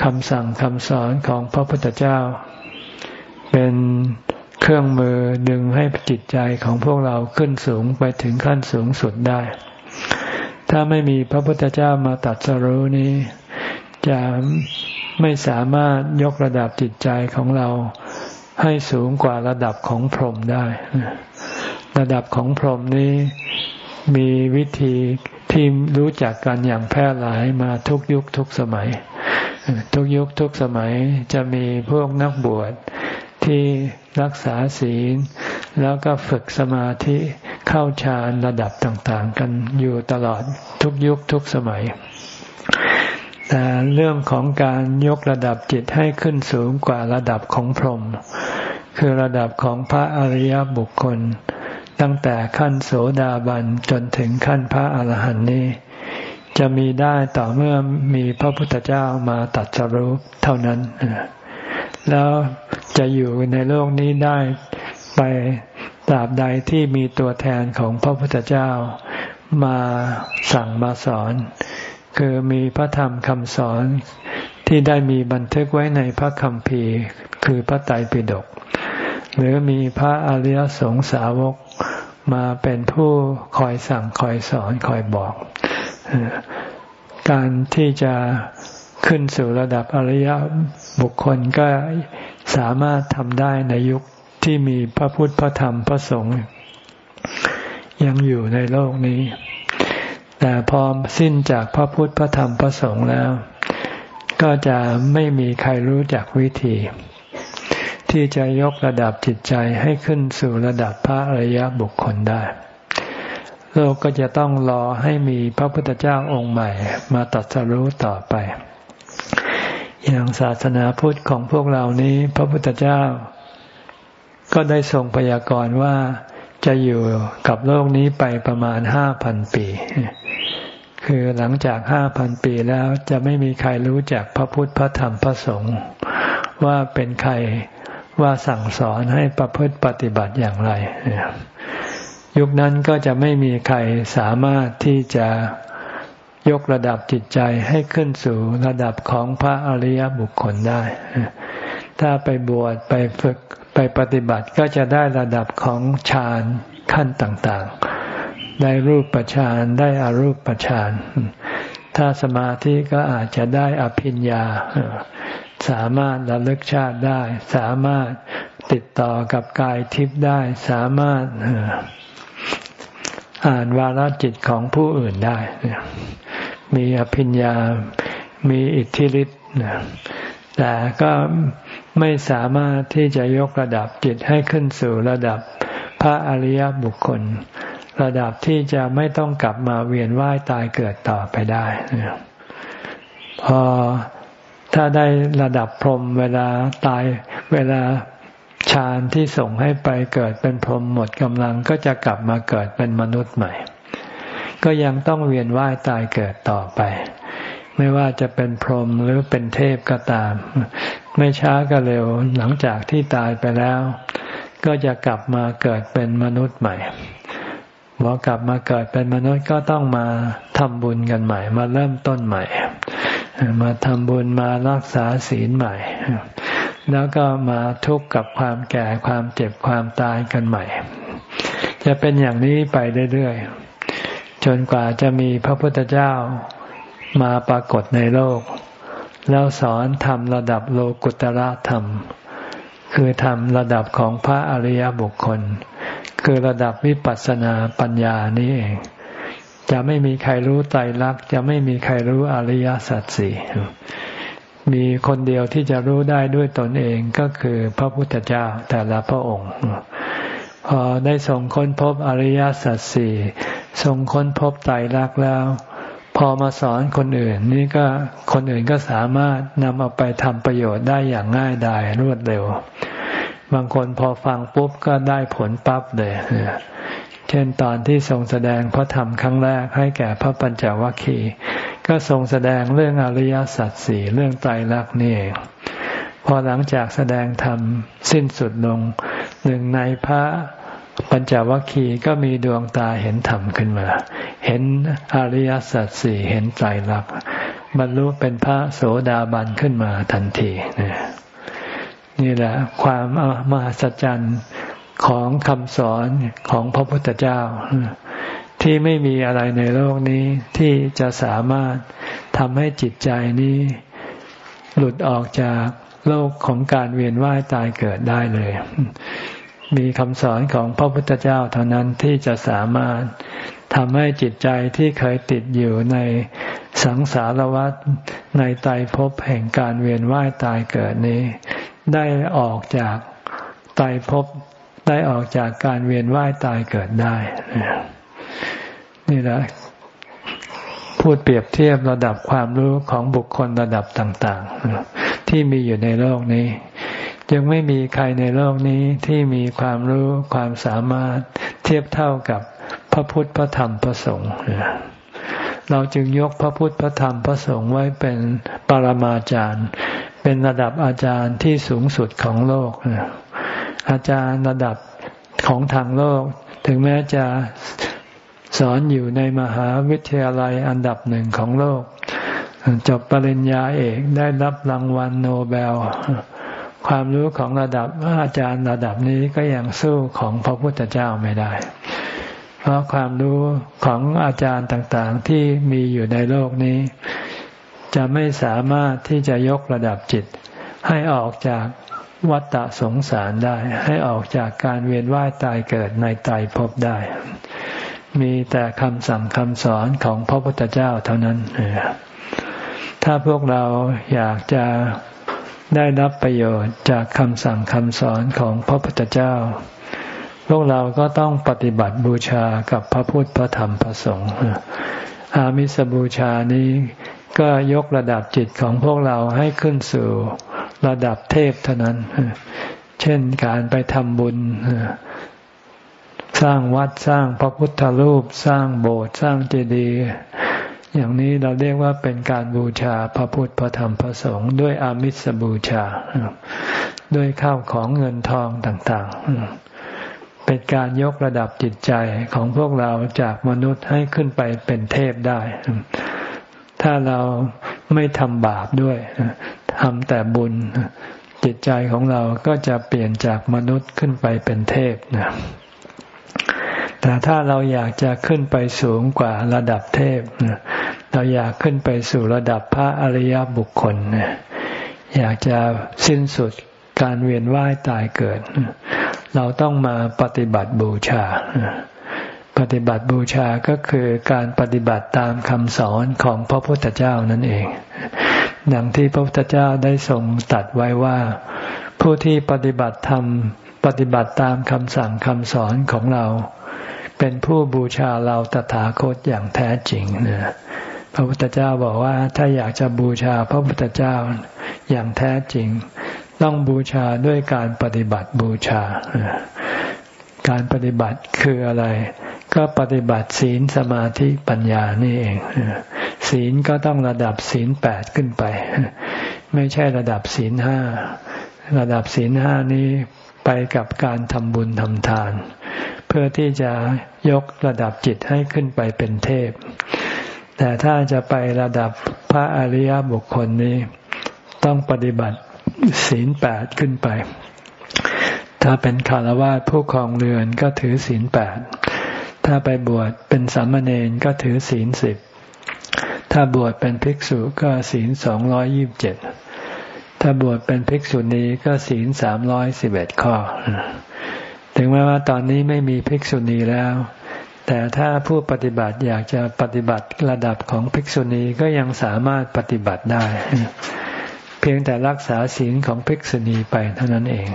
คำสั่งคำสอนของพระพุทธเจ้า เป็นเครื่องมือดึงให้จิตใจของพวกเราขึ้นสูงไปถึงขั้นสูงสุดได้ ถ้าไม่มีพระพุทธเจ้ามาตัดสรู้นี้ จะไม่สามารถยกระดับจิตใจของเราให้สูงกว่าระดับของพรหมได้ ระดับของพรหมนี้มีวิธี ที่รู้จักกันอย่างแพร่หลายมาทุกยุคทุกสมัย ทุกยุคทุกสมัยจะมีพวกนักบวชที่รักษาศีล แล้วก็ฝึกสมาธิเข้าฌานระดับต่างๆ กันอยู่ตลอดทุกยุคทุกสมัย แต่เรื่องของการยกระดับจิตให้ขึ้นสูงกว่าระดับของพรหมคือระดับของพระอริยบุคคล ตั้งแต่ขั้นโสดาบันจนถึงขั้นพระอรหันต์นี้ จะมีได้ต่อเมื่อมีพระพุทธเจ้ามาตัดสรุปเท่านั้น แล้วจะอยู่ในโลกนี้ได้ไปตราบใดที่มีตัวแทนของพระพุทธเจ้ามาสั่งมาสอน คือมีพระธรรมคำสอนที่ได้มีบันทึกไว้ในพระคัมภีร์ คือพระไตรปิฎกหรือมีพระอริยสงสาวก มาเป็นผู้คอยสั่งคอยสอนคอยบอก การที่จะขึ้นสู่ระดับอริยบุคคลก็สามารถทำได้ในยุคที่มีพระพุทธพระธรรมพระสงฆ์ยังอยู่ในโลกนี้ แต่พอสิ้นจากพระพุทธพระธรรมพระสงฆ์แล้ว ก็จะไม่มีใครรู้จักวิธี ที่จะยกระดับจิตใจให้ขึ้นสู่ระดับพระอริยบุคคลได้ โลกก็จะต้องรอให้มีพระพุทธเจ้าองค์ใหม่ มาตัดสรู้ต่อไป อย่างศาสนาพุทธของพวกเรานี้พระพุทธเจ้า ก็ได้ทรงพยากรณ์ว่าจะอยู่กับโลกนี้ไปประมาณห้าพันปี คือหลังจากห้าพันปีแล้วจะไม่มีใครรู้จักพระพุทธพระธรรมพระสงฆ์ว่าเป็นใคร ว่าสั่งสอนให้ประพฤติปฏิบัติอย่างไร ยุคนั้นก็จะไม่มีใครสามารถที่จะยกระดับจิตใจให้ขึ้นสู่ระดับของพระอริยบุคคลได้ ถ้าไปบวชไปฝึกไปปฏิบัติก็จะได้ระดับของฌานขั้นต่างๆ ได้รูปฌานได้อารูปฌาน ถ้าสมาธิก็อาจจะได้อภิญญา สามารถระลึกชาติได้ สามารถติดต่อกับกายทิพย์ได้ สามารถอ่านวาลจิตของผู้อื่นได้ มีอภิญญา มีอิทธิฤทธิ์แต่ก็ไม่สามารถที่จะยกระดับจิตให้ขึ้นสู่ระดับพระอริยบุคคล ระดับที่จะไม่ต้องกลับมาเวียนว่ายตายเกิดต่อไปได้ พอ ถ้าได้ระดับพรหมเวลาตายเวลาฌานที่ส่งให้ไปเกิดเป็นพรหมหมดกำลังก็จะกลับมาเกิดเป็นมนุษย์ใหม่ ก็ยังต้องเวียนว่ายตายเกิดต่อไป ไม่ว่าจะเป็นพรหมหรือเป็นเทพก็ตาม ไม่ช้าก็เร็วหลังจากที่ตายไปแล้ว ก็จะกลับมาเกิดเป็นมนุษย์ใหม่พอกลับมาเกิดเป็นมนุษย์ก็ต้องมาทำบุญกันใหม่ มาเริ่มต้นใหม่ มาทำบุญมารักษาศีลใหม่ แล้วก็มาทุกข์กับความแก่ความเจ็บความตายกันใหม่ จะเป็นอย่างนี้ไปเรื่อยๆจนกว่าจะมีพระพุทธเจ้ามาปรากฏในโลก แล้วสอนธรรมระดับโลกุตระธรรม คือธรรมระดับของพระอริยบุคคล คือระดับวิปัสสนาปัญญานี้เอง จะไม่มีใครรู้ไตรลักษณ์จะไม่มีใครรู้อริยสัจสี่มีคนเดียวที่จะรู้ได้ด้วยตนเองก็คือพระพุทธเจ้าแต่ละพระองค์ พอได้ส่งค้นพบอริยสัจสี่ส่งค้นพบไตรลักษณ์แล้ว พอมาสอนคนอื่น นี่ก็คนอื่นก็สามารถนำเอาไปทำประโยชน์ได้อย่างง่ายดายรวดเร็ว บางคนพอฟังปุ๊บก็ได้ผลปั๊บเลย เช่นตอนที่ทรงแสดงพระธรรมครั้งแรกให้แก่พระปัญจวัคคีย์ก็ทรงแสดงเรื่องอริยสัจสี่เรื่องไตรลักษณ์นี่เองพอหลังจากแสดงธรรมสิ้นสุดลงหนึ่งในพระปัญจวัคคีย์ก็มีดวงตาเห็นธรรมขึ้นมา เห็นอริยสัจสี่เห็นไตรลักษณ์บรรลุเป็นพระโสดาบันขึ้นมาทันทีนี่แหละความมหัศจรรย์ ของคำสอนของพระพุทธเจ้า ที่ไม่มีอะไรในโลกนี้ที่จะสามารถทำให้จิตใจนี้ หลุดออกจากโลกของการเวียนว่ายตายเกิดได้เลย มีคำสอนของพระพุทธเจ้าเท่านั้นที่จะสามารถทำให้จิตใจที่เคยติดอยู่ในสังสารวัฏในไตภพแห่งการเวียนว่ายตายเกิดนี้ ได้ออกจากไตภพ ได้ออกจากการเวียนว่ายตายเกิดได้ นี่แหละพูดเปรียบเทียบระดับความรู้ของบุคคลระดับต่าง ๆ ที่มีอยู่ในโลกนี้ ยังไม่มีใครในโลกนี้ที่มีความรู้ความสามารถเทียบเท่ากับพระพุทธพระธรรมพระสงฆ์เราจึงยกพระพุทธพระธรรมพระสงฆ์ไว้เป็นปรมาจารย์ เป็นระดับอาจารย์ที่สูงสุดของโลก อาจารย์ระดับของทางโลก ถึงแม้จะสอนอยู่ในมหาวิทยาลัยอันดับหนึ่งของโลก จบปริญญาเอกได้รับรางวัลโนเบล ความรู้ของระดับอาจารย์ระดับนี้ก็ยังสู้ของพระพุทธเจ้าไม่ได้ เพราะความรู้ของอาจารย์ต่างๆที่มีอยู่ในโลกนี้ จะไม่สามารถที่จะยกระดับจิตให้ออกจาก วัฏฏะสงสารได้ ให้ออกจากการเวียนว่ายตายเกิดในตายภพได้ มีแต่คำสั่งคำสอนของพระพุทธเจ้าเท่านั้น ถ้าพวกเราอยากจะได้รับประโยชน์จากคำสั่งคำสอนของพระพุทธเจ้า พวกเราก็ต้องปฏิบัติบูชากับพระพุทธพระธรรมพระสงฆ์อามิสบูชานี้ก็ยกระดับจิตของพวกเราให้ขึ้นสู่ ระดับเทพเท่านั้น เช่นการไปทำบุญ สร้างวัดสร้างพระพุทธรูป สร้างโบสถ์สร้างเจดีย์อย่างนี้เราเรียกว่าเป็นการบูชาพระพุทธพระธรรมพระสงฆ์ด้วยอามิสบูชา ด้วยข้าวของเงินทองต่างๆ เป็นการยกระดับจิตใจของพวกเราจากมนุษย์ให้ขึ้นไปเป็นเทพได้ ถ้าเรา ไม่ทำบาปด้วยทำแต่บุญ จิตใจของเราก็จะเปลี่ยนจากมนุษย์ขึ้นไปเป็นเทพนะแต่ถ้าเราอยากจะขึ้นไปสูงกว่าระดับเทพ เราอยากขึ้นไปสู่ระดับพระอริยบุคคล อยากจะสิ้นสุดการเวียนว่ายตายเกิด เราต้องมาปฏิบัติบูชา ปฏิบัติบูชาก็คือการปฏิบัติตามคำสอนของพระพุทธเจ้านั่นเอง ดังที่พระพุทธเจ้าได้ทรงตัดไว้ว่า ผู้ที่ปฏิบัติธรรม ปฏิบัติตามคำสั่งคำสอนของเรา เป็นผู้บูชาเราตถาคตอย่างแท้จริงนะพระพุทธเจ้าบอกว่าถ้าอยากจะบูชาพระพุทธเจ้าอย่างแท้จริง ต้องบูชาด้วยการปฏิบัติบูชา การปฏิบัติคืออะไร ก็ปฏิบัติศีลสมาธิปัญญานี่เอง ศีลก็ต้องระดับศีลแปดขึ้นไป ไม่ใช่ระดับศีลห้าระดับศีลห้านี้ไปกับการทำบุญทำทาน เพื่อที่จะยกระดับจิตให้ขึ้นไปเป็นเทพ แต่ถ้าจะไประดับพระอริยบุคคลนี้ ต้องปฏิบัติศีลแปดขึ้นไป ถ้าเป็นคารวะผู้ครองเรือนก็ถือศีลแปด ถ้าไปบวชเป็นสามเณรก็ถือศีลสิบ ถ้าบวชเป็นภิกษุก็ศีลสองร้อยยิบเจ็ด ถ้าบวชเป็นภิกษุณีก็ศีลสามร้อยสิบเอ็ดข้อ ถึงแม้ว่าตอนนี้ไม่มีภิกษุณีแล้ว แต่ถ้าผู้ปฏิบัติอยากจะปฏิบัติระดับของภิกษุณีก็ยังสามารถปฏิบัติได้ เพียงแต่รักษาศีลของภิกษุณีไปเท่านั้นเอง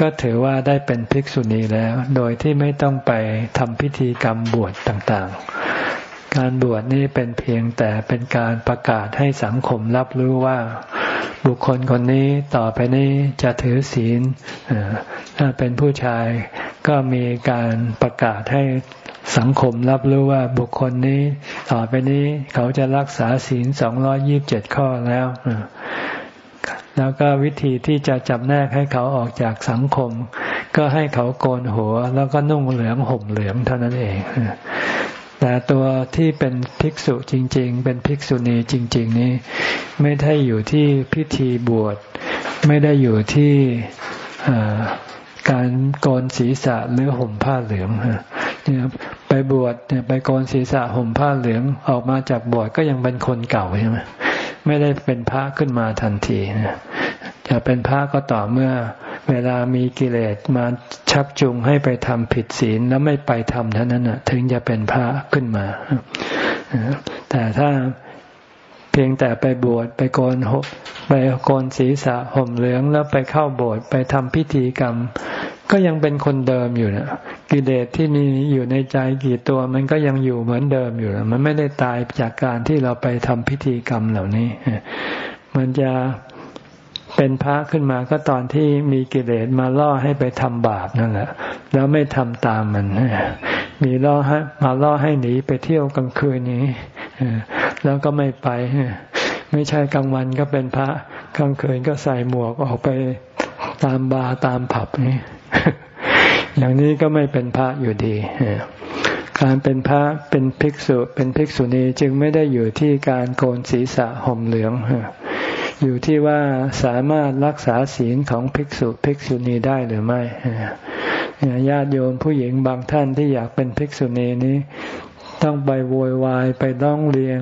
ก็ถือว่าได้เป็นภิกษุณีแล้ว โดยที่ไม่ต้องไปทำพิธีกรรมบวชต่างๆ การบวชนี่เป็นเพียงแต่เป็นการประกาศให้สังคมรับรู้ว่า บุคคลคนนี้ต่อไปนี้จะถือศีลถ้าเป็นผู้ชายก็มีการประกาศให้สังคมรับรู้ว่าบุคคลนี้ ต่อไปนี้เขาจะรักษาศีลสองร้อยี่บเจ็ดข้อแล้ว แล้วก็วิธีที่จะจับแนกให้เขาออกจากสังคม ก็ให้เขาโกนหัว แล้วก็นุ่งเหลืองห่มเหลืองเท่านั้นเองแต่ตัวที่เป็นภิกษุจริง ๆ เป็นภิกษุณีจริง ๆ นี้ไม่ได้อยู่ที่พิธีบวช ไม่ได้อยู่ที่การโกนศีรษะหรือห่มผ้าเหลืองเนี่ยไปบวชเนี่ยไปโกนศีรษะห่มผ้าเหลืองออกมาจากบวชก็ยังเป็นคนเก่าใช่ไหม ไม่ได้เป็นพระขึ้นมาทันทีจะเป็นพระก็ต่อเมื่อ เวลามีกิเลสมาชักจูงให้ไปทำผิดศีลแล้วไม่ไปทำเท่านั้นถึงจะเป็นพระขึ้นมา แต่ถ้าเพียงแต่ไปบวชไปโกนหไปโกนศีรษะห่มเหลืองแล้วไปเข้าโบสถ์ไปทำพิธีกรรม ก็ยังเป็นคนเดิมอยู่นะกิเลสที่มีอยู่ในใจกี่ตัว มันก็ยังอยู่เหมือนเดิมอยู่มันไม่ได้ตายจากการที่เราไปทำพิธีกรรมเหล่านี้ มันจะเป็นพระขึ้นมาก็ตอนที่มีกิเลสมาล่อให้ไปทำบาปนั่นแหละแล้วไม่ทำตามมัน มีล่อให้มาล่อให้หนีไปเที่ยวกลางคืนนี้แล้วก็ไม่ไป ไม่ใช่กลางวันก็เป็นพระกลางคืนก็ใส่หมวกออกไปตามบาตามผับนี่ อย่างนี้ก็ไม่เป็นพระอยู่ดี การเป็นพระเป็นภิกษุเป็นภิกษุณีจึงไม่ได้อยู่ที่การโกนศีรษะห่มเหลือง อยู่ที่ว่าสามารถรักษาศีลของภิกษุภิกษุณีได้หรือไม่ญาติโยมผู้หญิงบางท่านที่อยากเป็นภิกษุณีนี้ ต้องไปโวยวายไปร้องเรียง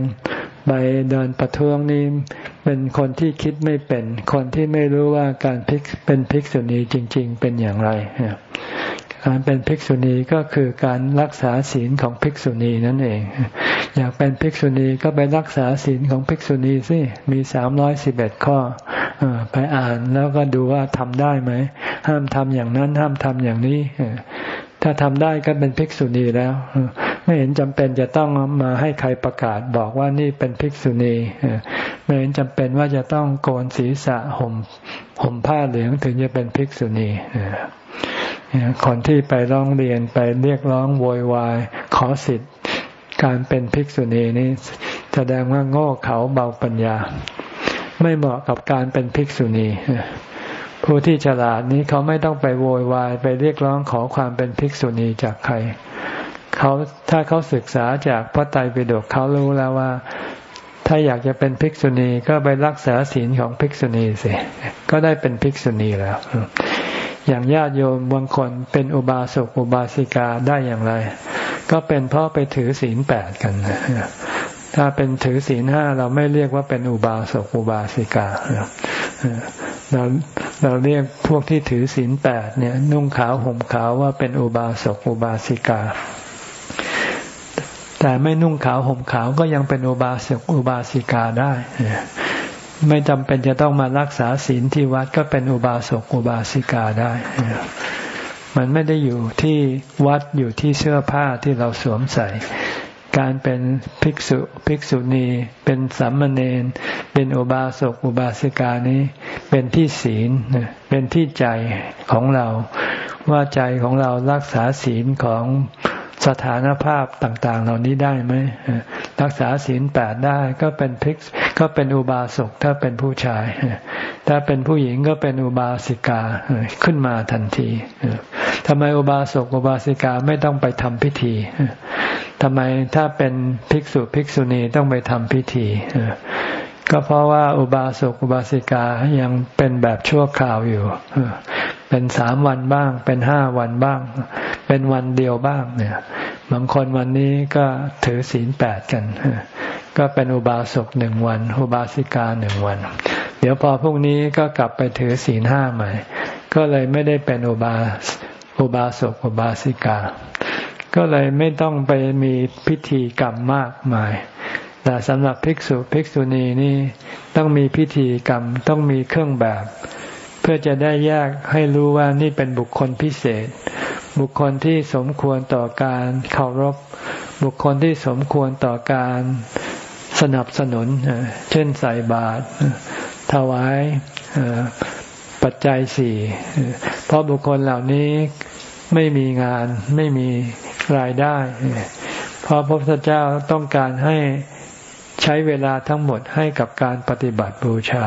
ไปเดินประท้วงนี้ เป็นคนที่คิดไม่เป็น คนที่ไม่รู้ว่าการเป็นภิกษุณีจริง ๆ เป็นอย่างไรการเป็นภิกษุณีก็คือการรักษาศีลของภิกษุณีนั่นเอง อยากเป็นภิกษุณีก็ไปรักษาศีลของภิกษุณีสิมีสามร้อยสิบเอ็ดข้อไปอ่านแล้วก็ดูว่าทำได้ไหม ห้ามทำอย่างนั้นห้ามทำอย่างนี้ถ้าทำได้ก็เป็นภิกษุณีแล้ว ไม่เห็นจำเป็นจะต้องมาให้ใครประกาศบอกว่านี่เป็นภิกษุณีไม่เห็นจำเป็นว่าจะต้องโกนศีรษะห่มห่มผ้าเหลืองถึงจะเป็นภิกษุณีคนที่ไปร้องเรียนไปเรียกร้องโวยวายขอสิทธิ์การเป็นภิกษุณีนี้แสดงว่าโง่เขาเบาปัญญา ไม่เหมาะกับการเป็นภิกษุณีผู้ที่ฉลาดนี้เขาไม่ต้องไปโวยวายไปเรียกร้องขอความเป็นภิกษุณีจากใคร เขาถ้าเขาศึกษาจากพระไตรปิฎกเขารู้แล้วว่า ถ้าอยากจะเป็นภิกษุณีก็ไปรักษาศีลของภิกษุณีสิก็ได้เป็นภิกษุณีแล้ว อย่างญาติโยมบางคนเป็นอุบาสกอุบาสิกาได้อย่างไร ก็เป็นเพราะไปถือศีลแปดกันถ้าเป็นถือศีลห้าเราไม่เรียกว่าเป็นอุบาสกอุบาสิกาเราเราเรียกพวกที่ถือศีลแปดเนี่ยนุ่งขาวห่มขาวว่าเป็นอุบาสกอุบาสิกา แต่ไม่นุ่งขาวห่มขาวก็ยังเป็นอุบาสกอุบาสิกาได้ ไม่จำเป็นจะต้องมารักษาศีลที่วัดก็เป็นอุบาสกอุบาสิกาได้ มันไม่ได้อยู่ที่วัดอยู่ที่เสื้อผ้าที่เราสวมใส่ การเป็นภิกษุภิกษุณี เป็นสามเณรเป็นอุบาสกอุบาสิกานี้ เป็นที่ศีลเป็นที่ใจของเรา ว่าใจของเรารักษาศีลของ สถานภาพต่างๆ เหล่านี้ได้ไหมรักษาศีลแปดได้ก็เป็นภิกก็เป็นอุบาสกถ้าเป็นผู้ชาย ถ้าเป็นผู้หญิงก็เป็นอุบาสิกาขึ้นมาทันทีทำไมอุบาสกอุบาสิกาไม่ต้องไปทำพิธีทำไมถ้าเป็นภิกษุภิกษุณีต้องไปทำพิธี ก็เพราะว่าอุบาสกอุบาสิกายังเป็นแบบชั่วคราวอยู่ เป็นสามวันบ้าง เป็นห้าวันบ้าง เป็นวันเดียวบ้างเนี่ย บางคนวันนี้ก็ถือศีลแปดกัน ก็เป็นอุบาสกหนึ่งวัน อุบาสิกาหนึ่งวัน เดี๋ยวพอพรุ่งนี้ก็กลับไปถือศีลห้าใหม่ ก็เลยไม่ได้เป็นอุบาอุบาสกอุบาสิกา ก็เลยไม่ต้องไปมีพิธีกรรมมากมาย แต่สำหรับภิกษุภิกษุณีนี่ต้องมีพิธีกรรมต้องมีเครื่องแบบ เพื่อจะได้แยกให้รู้ว่านี่เป็นบุคคลพิเศษ บุคคลที่สมควรต่อการเคารพ บุคคลที่สมควรต่อการสนับสนุน เช่นใส่บาตรถวายปัจจัยสี่ เพราะบุคคลเหล่านี้ไม่มีงานไม่มีรายได้ เพราะพระพุทธเจ้าต้องการให้ ช้เวลาทั้งหมดให้กับการปฏิบัติบูชา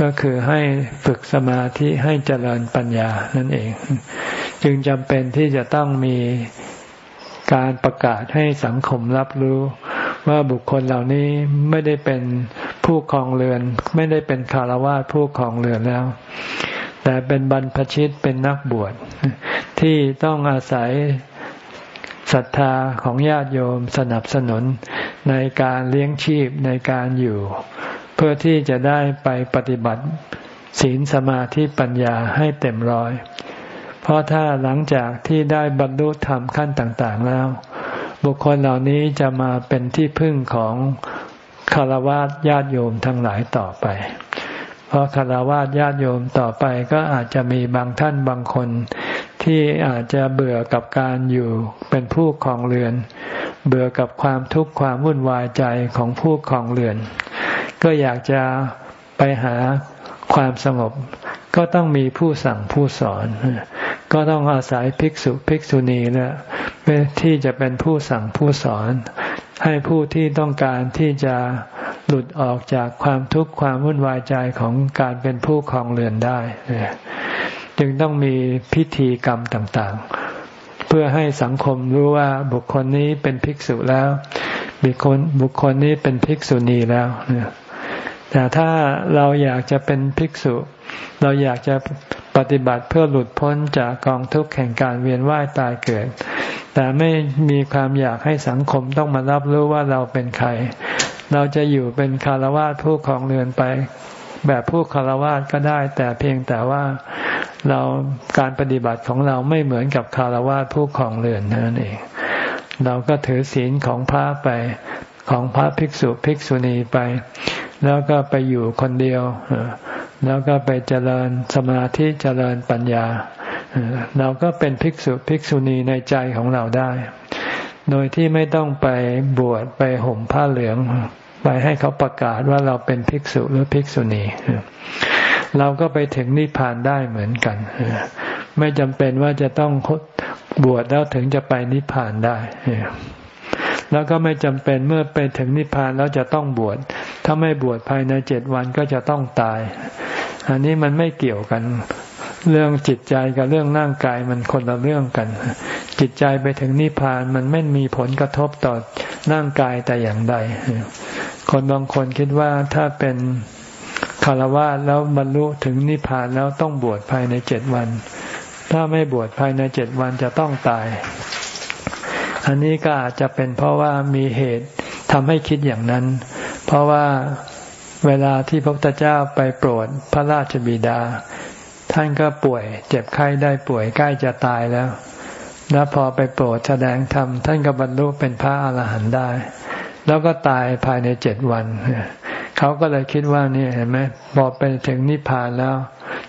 ก็คือให้ฝึกสมาธิให้เจริญปัญญานั่นเอง จึงจำเป็นที่จะต้องมีการประกาศให้สังคมรับรู้ว่าบุคคลเหล่านี้ไม่ได้เป็นผู้ครองเรือน ไม่ได้เป็นคารวะผู้ครองเรือนแล้ว แต่เป็นบรรพชิตเป็นนักบวชที่ต้องอาศัย ศรัทธาของญาติโยมสนับสนุนในการเลี้ยงชีพในการอยู่ เพื่อที่จะได้ไปปฏิบัติศีลสมาธิปัญญาให้เต็มร้อย เพราะถ้าหลังจากที่ได้บรรลุธรรมขั้นต่างๆแล้ว บุคคลเหล่านี้จะมาเป็นที่พึ่งของคารวะญาติโยมทั้งหลายต่อไป เพราะคารวะญาติโยมต่อไปก็อาจจะมีบางท่านบางคน ที่อาจจะเบื่อกับการอยู่เป็นผู้ครองเรือน เบื่อกับความทุกข์ความวุ่นวายใจของผู้ครองเรือน ก็อยากจะไปหาความสงบ ก็ต้องมีผู้สั่งผู้สอน ก็ต้องอาศัยภิกษุภิกษุณีนะที่จะเป็นผู้สั่งผู้สอน ให้ผู้ที่ต้องการที่จะหลุดออกจากความทุกข์ความวุ่นวายใจของการเป็นผู้ครองเรือนได้ จึงต้องมีพิธีกรรมต่างๆ เพื่อให้สังคมรู้ว่าบุคคลนี้เป็นภิกษุแล้วบุคคลบุคคลนี้เป็นภิกษุณีแล้วแต่ถ้าเราอยากจะเป็นภิกษุ เราอยากจะปฏิบัติเพื่อหลุดพ้นจากกองทุกข์แห่งการเวียนว่ายตายเกิด แต่ไม่มีความอยากให้สังคมต้องมารับรู้ว่าเราเป็นใคร เราจะอยู่เป็นคารวะผู้ของเรือนไป แบบผู้คารวะก็ได้ แต่เพียงแต่ว่าเราการปฏิบัติของเราไม่เหมือนกับคารวะผู้ของเรือนนั่นเอง เราก็ถือศีลของพระไปของพระภิกษุภิกษุณีไป แล้วก็ไปอยู่คนเดียว แล้วก็ไปเจริญสมาธิเจริญปัญญา เราก็เป็นภิกษุภิกษุณีในใจของเราได้ โดยที่ไม่ต้องไปบวชไปห่มผ้าเหลือง ไปให้เขาประกาศว่าเราเป็นภิกษุหรือภิกษุณีเราก็ไปถึงนิพพานได้เหมือนกันไม่จำเป็นว่าจะต้องบวชแล้วถึงจะไปนิพพานได้แล้วก็ไม่จำเป็นเมื่อไปถึงนิพพานแล้วจะต้องบวช ถ้าไม่บวชภายในเจ็ดวันก็จะต้องตาย อันนี้มันไม่เกี่ยวกัน เรื่องจิตใจกับเรื่องร่างกายมันคนละเรื่องกัน จิตใจไปถึงนิพพานมันไม่มีผลกระทบต่อร่างกายแต่อย่างใด คนบางคนคิดว่าถ้าเป็นคารวะแล้วบรรลุถึงนิพพานแล้วต้องบวชภายในเจ็ดวัน ถ้าไม่บวชภายในเจ็ดวันจะต้องตาย อันนี้ก็อาจจะเป็นเพราะว่ามีเหตุทำให้คิดอย่างนั้น เพราะว่าเวลาที่พระพุทธเจ้าไปโปรดพระราชบิดา ท่านก็ป่วย เจ็บไข้ได้ป่วยใกล้จะตายแล้ว แล้วพอไปโปรดแสดงธรรมท่านก็บรรลุเป็นพระอาหารหันต์ได้ แล้วก็ตายภายในเจ็ดวันเขาก็เลยคิดว่านี่เห็นไหมพอไปถึงนิพพานแล้ว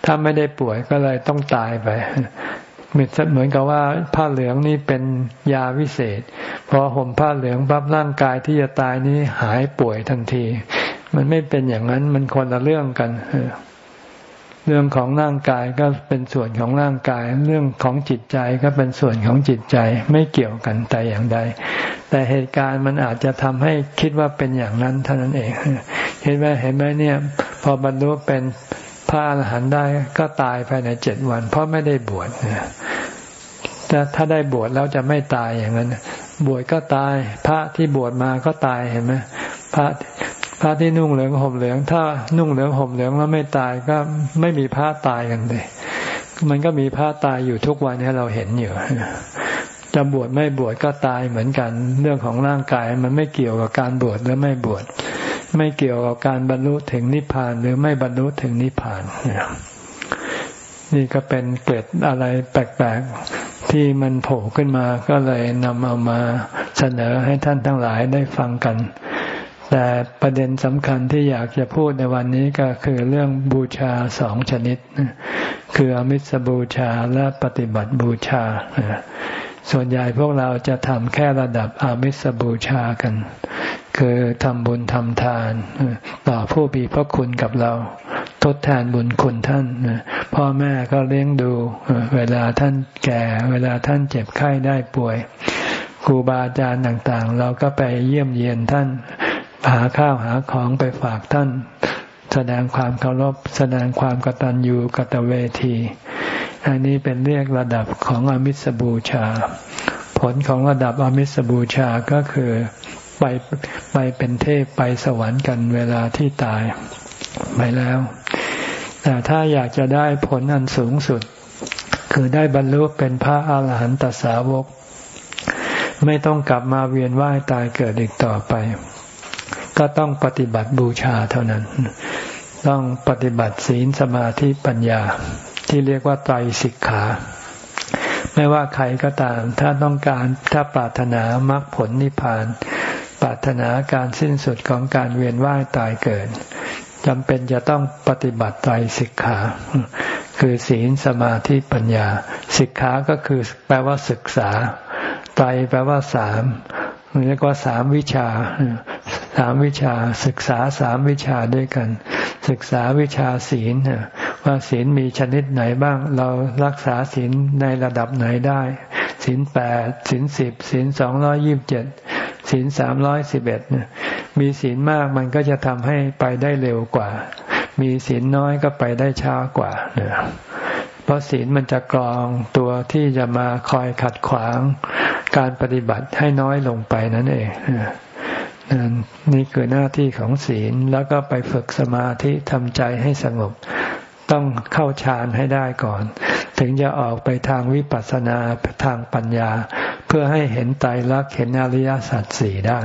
ถ้าไม่ได้ป่วยก็เลยต้องตายไปเหมือนกับว่าผ้าเหลืองนี่เป็นยาวิเศษ พอห่มผ้าเหลืองปั๊บร่างกายที่จะตายนี้หายป่วยทันที มันไม่เป็นอย่างนั้นมันคนละเรื่องกัน เรื่องของร่างกายก็เป็นส่วนของร่างกาย เรื่องของจิตใจก็เป็นส่วนของจิตใจไม่เกี่ยวกันแต่อย่างใด แต่เหตุการณ์มันอาจจะทำให้คิดว่าเป็นอย่างนั้นเท่านั้นเอง เห็นไหมเห็นไหมเนี่ย พอบรรลุเป็นพระอรหันต์ได้ก็ตายภายในเจ็ดวัน เพราะไม่ได้บวชแต่ถ้าได้บวชแล้วจะไม่ตายอย่างนั้น บวชก็ตาย พระที่บวชมาก็ตายเห็นไหมพระ พระที่นุ่งเหลืองห่มเหลือง ถ้านุ่งเหลืองห่มเหลืองแล้วไม่ตายก็ไม่มีพระตายกันเลยมันก็มีพระตายอยู่ทุกวันให้เราเห็นอยู่จะบวชไม่บวชก็ตายเหมือนกัน เรื่องของร่างกายมันไม่เกี่ยวกับการบวชหรือไม่บวชไม่เกี่ยวกับการบรรลุถึงนิพพานหรือไม่บรรลุถึงนิพพานนี่ก็เป็นเกล็ดอะไรแปลกๆที่มันโผล่ขึ้นมาก็เลยนำเอามาเสนอให้ท่านทั้งหลายได้ฟังกัน แต่ประเด็นสำคัญที่อยากจะพูดในวันนี้ก็คือเรื่องบูชาสองชนิด คืออมิสบูชาและปฏิบัติบูชา ส่วนใหญ่พวกเราจะทำแค่ระดับอามิสบูชากัน คือทำบุญทำทาน ต่อผู้มีพระคุณกับเรา ทดแทนบุญคุณท่าน พ่อแม่ก็เลี้ยงดู เวลาท่านแก่ เวลาท่านเจ็บไข้ได้ป่วยครูบาอาจารย์ต่างๆ เราก็ไปเยี่ยมเยียนท่าน หาข้าวหาของไปฝากท่าน แสดงความเคารพแสดงความกตัญญูกตเวที อันนี้เป็นเรียกระดับของอมิสบูชา ผลของระดับอมิสบูชาก็คือไปไปเป็นเทพไปสวรรค์กันเวลาที่ตายไปแล้ว แต่ถ้าอยากจะได้ผลอันสูงสุด คือได้บรรลุเป็นพระอาหารหันตสาวก ไม่ต้องกลับมาเวียนว่ายตายเกิดอีกต่อไป ก็ต้องปฏิบัติบูชาเท่านั้น ต้องปฏิบัติศีลสมาธิปัญญา ที่เรียกว่าไตรสิกขา ไม่ว่าใครก็ตาม ถ้าต้องการถ้าปรารถนามรรคผลนิพพาน ปรารถนาการสิ้นสุดของการเวียนว่ายตายเกิดจำเป็นจะต้องปฏิบัติไตรสิกขา คือศีลสมาธิปัญญา สิกขาก็คือแปลว่าศึกษา ไตรแปลว่าสามเรียกว่าสามวิชา สามวิชา ศึกษาสามวิชาด้วยกัน ศึกษาวิชาศีลว่าศีลมีชนิดไหนบ้าง เรารักษาศีลในระดับไหนได้ศีลแปดศีลสิบศีลสองร้อยยิบเจ็ดศีลสามร้อยสิบเอ็ดมีศีลมากมันก็จะทำให้ไปได้เร็วกว่า มีศีลน้อยก็ไปได้ช้ากว่าเนี่ยเพราะศีลมันจะกรองตัวที่จะมาคอยขัดขวางการปฏิบัติให้น้อยลงไปนั่นเอง นี่คือหน้าที่ของศีลแล้วก็ไปฝึกสมาธิทำใจให้สงบ ต้องเข้าฌานให้ได้ก่อน ถึงจะออกไปทางวิปัสสนาทางปัญญา เพื่อให้เห็นไตรลักษณ์เห็นอริยสัจสี่ได้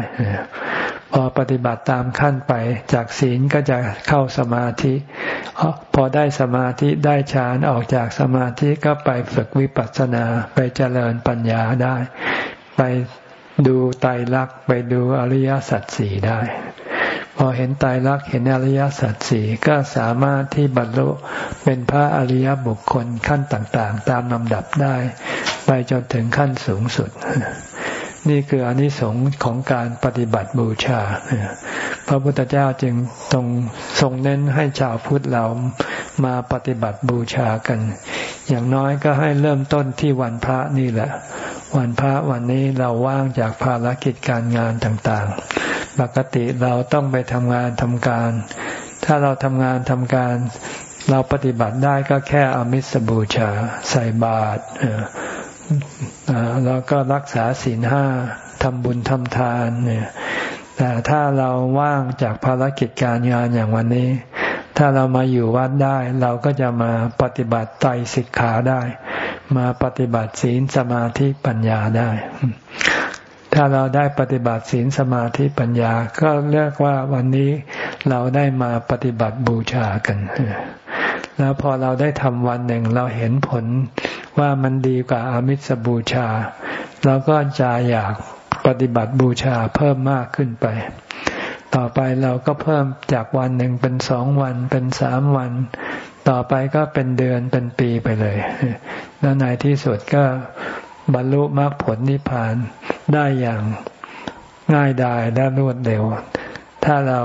พอปฏิบัติตามขั้นไปจากศีลก็จะเข้าสมาธิพอได้สมาธิได้ฌานออกจากสมาธิก็ไปฝึกวิปัสสนาไปเจริญปัญญาได้ ไป ดูไตรลักษณ์ไปดูอริยสัจสี่ได้ พอเห็นไตรลักษณ์เห็นอริยสัจสี่ก็สามารถที่บรรลุเป็นพระอริยบุคคลขั้นต่างๆ ตามลำดับได้ ไปจนถึงขั้นสูงสุด นี่คืออนิสงส์ของการปฏิบัติบูชา พระพุทธเจ้าจึงตรงทรงเน้นให้ชาวพุทธเรามาปฏิบัติบูชากัน อย่างน้อยก็ให้เริ่มต้นที่วันพระนี่แหละ วันพระวันนี้เราว่างจากภารกิจการงานต่างๆ ปกติเราต้องไปทำงานทำการ ถ้าเราทำงานทำการ เราปฏิบัติได้ก็แค่อมิสบูชา ใส่บาตรแล้วก็รักษาศีลห้าทำบุญทำทานเนี่ยแต่ถ้าเราว่างจากภารกิจการงานอย่างวันนี้ ถ้าเรามาอยู่วัดได้ เราก็จะมาปฏิบัติไตรสิกขาได้ มาปฏิบัติศีลสมาธิปัญญาได้ ถ้าเราได้ปฏิบัติศีลสมาธิปัญญา ก็เรียกว่าวันนี้เราได้มาปฏิบัติบูชากัน แล้วพอเราได้ทำวันหนึ่งเราเห็นผลว่ามันดีกว่าอามิสบูชา เราก็จะอยากปฏิบัติบูชาเพิ่มมากขึ้นไป ต่อไปเราก็เพิ่มจากวันหนึ่งเป็นสองวันเป็นสามวัน ต่อไปก็เป็นเดือนเป็นปีไปเลย แล้วในที่สุดก็บรรลุมรรคผลนิพพานได้อย่างง่ายดายและรวดเร็ว ถ้าเรา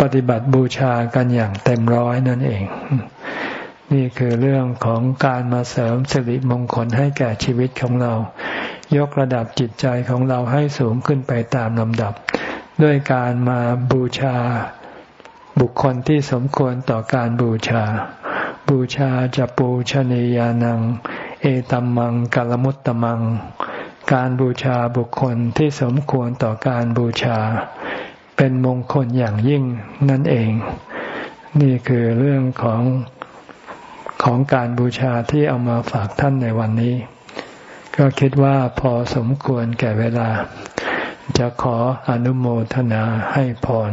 ปฏิบัติบูชากันอย่างเต็มร้อยนั่นเอง นี่คือเรื่องของการมาเสริมสิริมงคลให้แก่ชีวิตของเรา ยกระดับจิตใจของเราให้สูงขึ้นไปตามลำดับ ด้วยการมาบูชา บุคคลที่สมควรต่อการบูชา บูชาจะปูชนียานัง เอตัมมังกลมุตตมัง การบูชาบุคคลที่สมควรต่อการบูชา เป็นมงคลอย่างยิ่งนั่นเอง นี่คือเรื่องของของการบูชาที่เอามาฝากท่านในวันนี้ ก็คิดว่าพอสมควรแก่เวลา จะขออนุโมทนาให้พร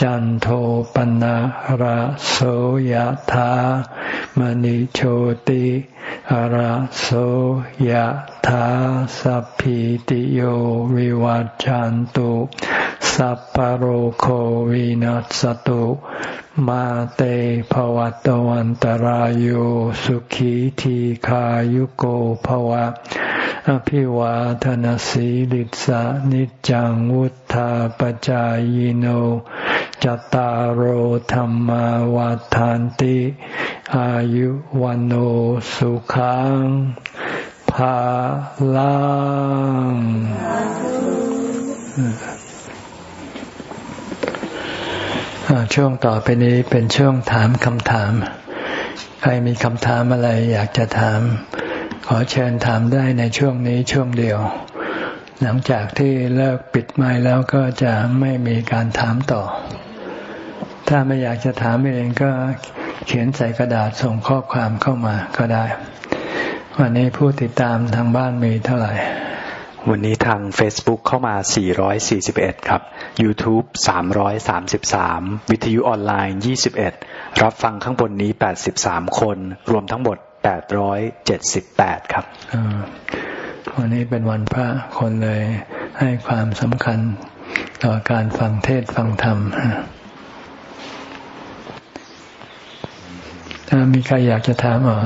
จันโทปนะระโสยธามณิโชติระโสยธาสัพพิติโยวิวัจจันตุสัพพโรโควินัสตุมาเตภวัตวันตารโยสุขีทีขายุโกภวะ อภิวาทนสีลิสานิจังวุธาปจายโน จตารโหธรรมวาทานติ อายุวันโอสุขังภาลังช่วงต่อไปนี้เป็นช่วงถามคำถาม ใครมีคำถามอะไรอยากจะถาม ขอเชิญถามได้ในช่วงนี้ช่วงเดียว หลังจากที่เลิกปิดไม้แล้วก็จะไม่มีการถามต่อ ถ้าไม่อยากจะถามเองก็เขียนใส่กระดาษส่งข้อความเข้ามาก็ได้ วันนี้ผู้ติดตามทางบ้านมีเท่าไหร่ วันนี้ทาง Facebook เข้ามา 441 ครับ YouTube 333 วิทยุออนไลน์ 21 รับฟังข้างบนนี้ 83 คน รวมทั้งหมด 878 ครับวันนี้เป็นวันพระคนเลยให้ความสำคัญต่อการฟังเทศฟังธรรม มีใครอยากจะถามอะ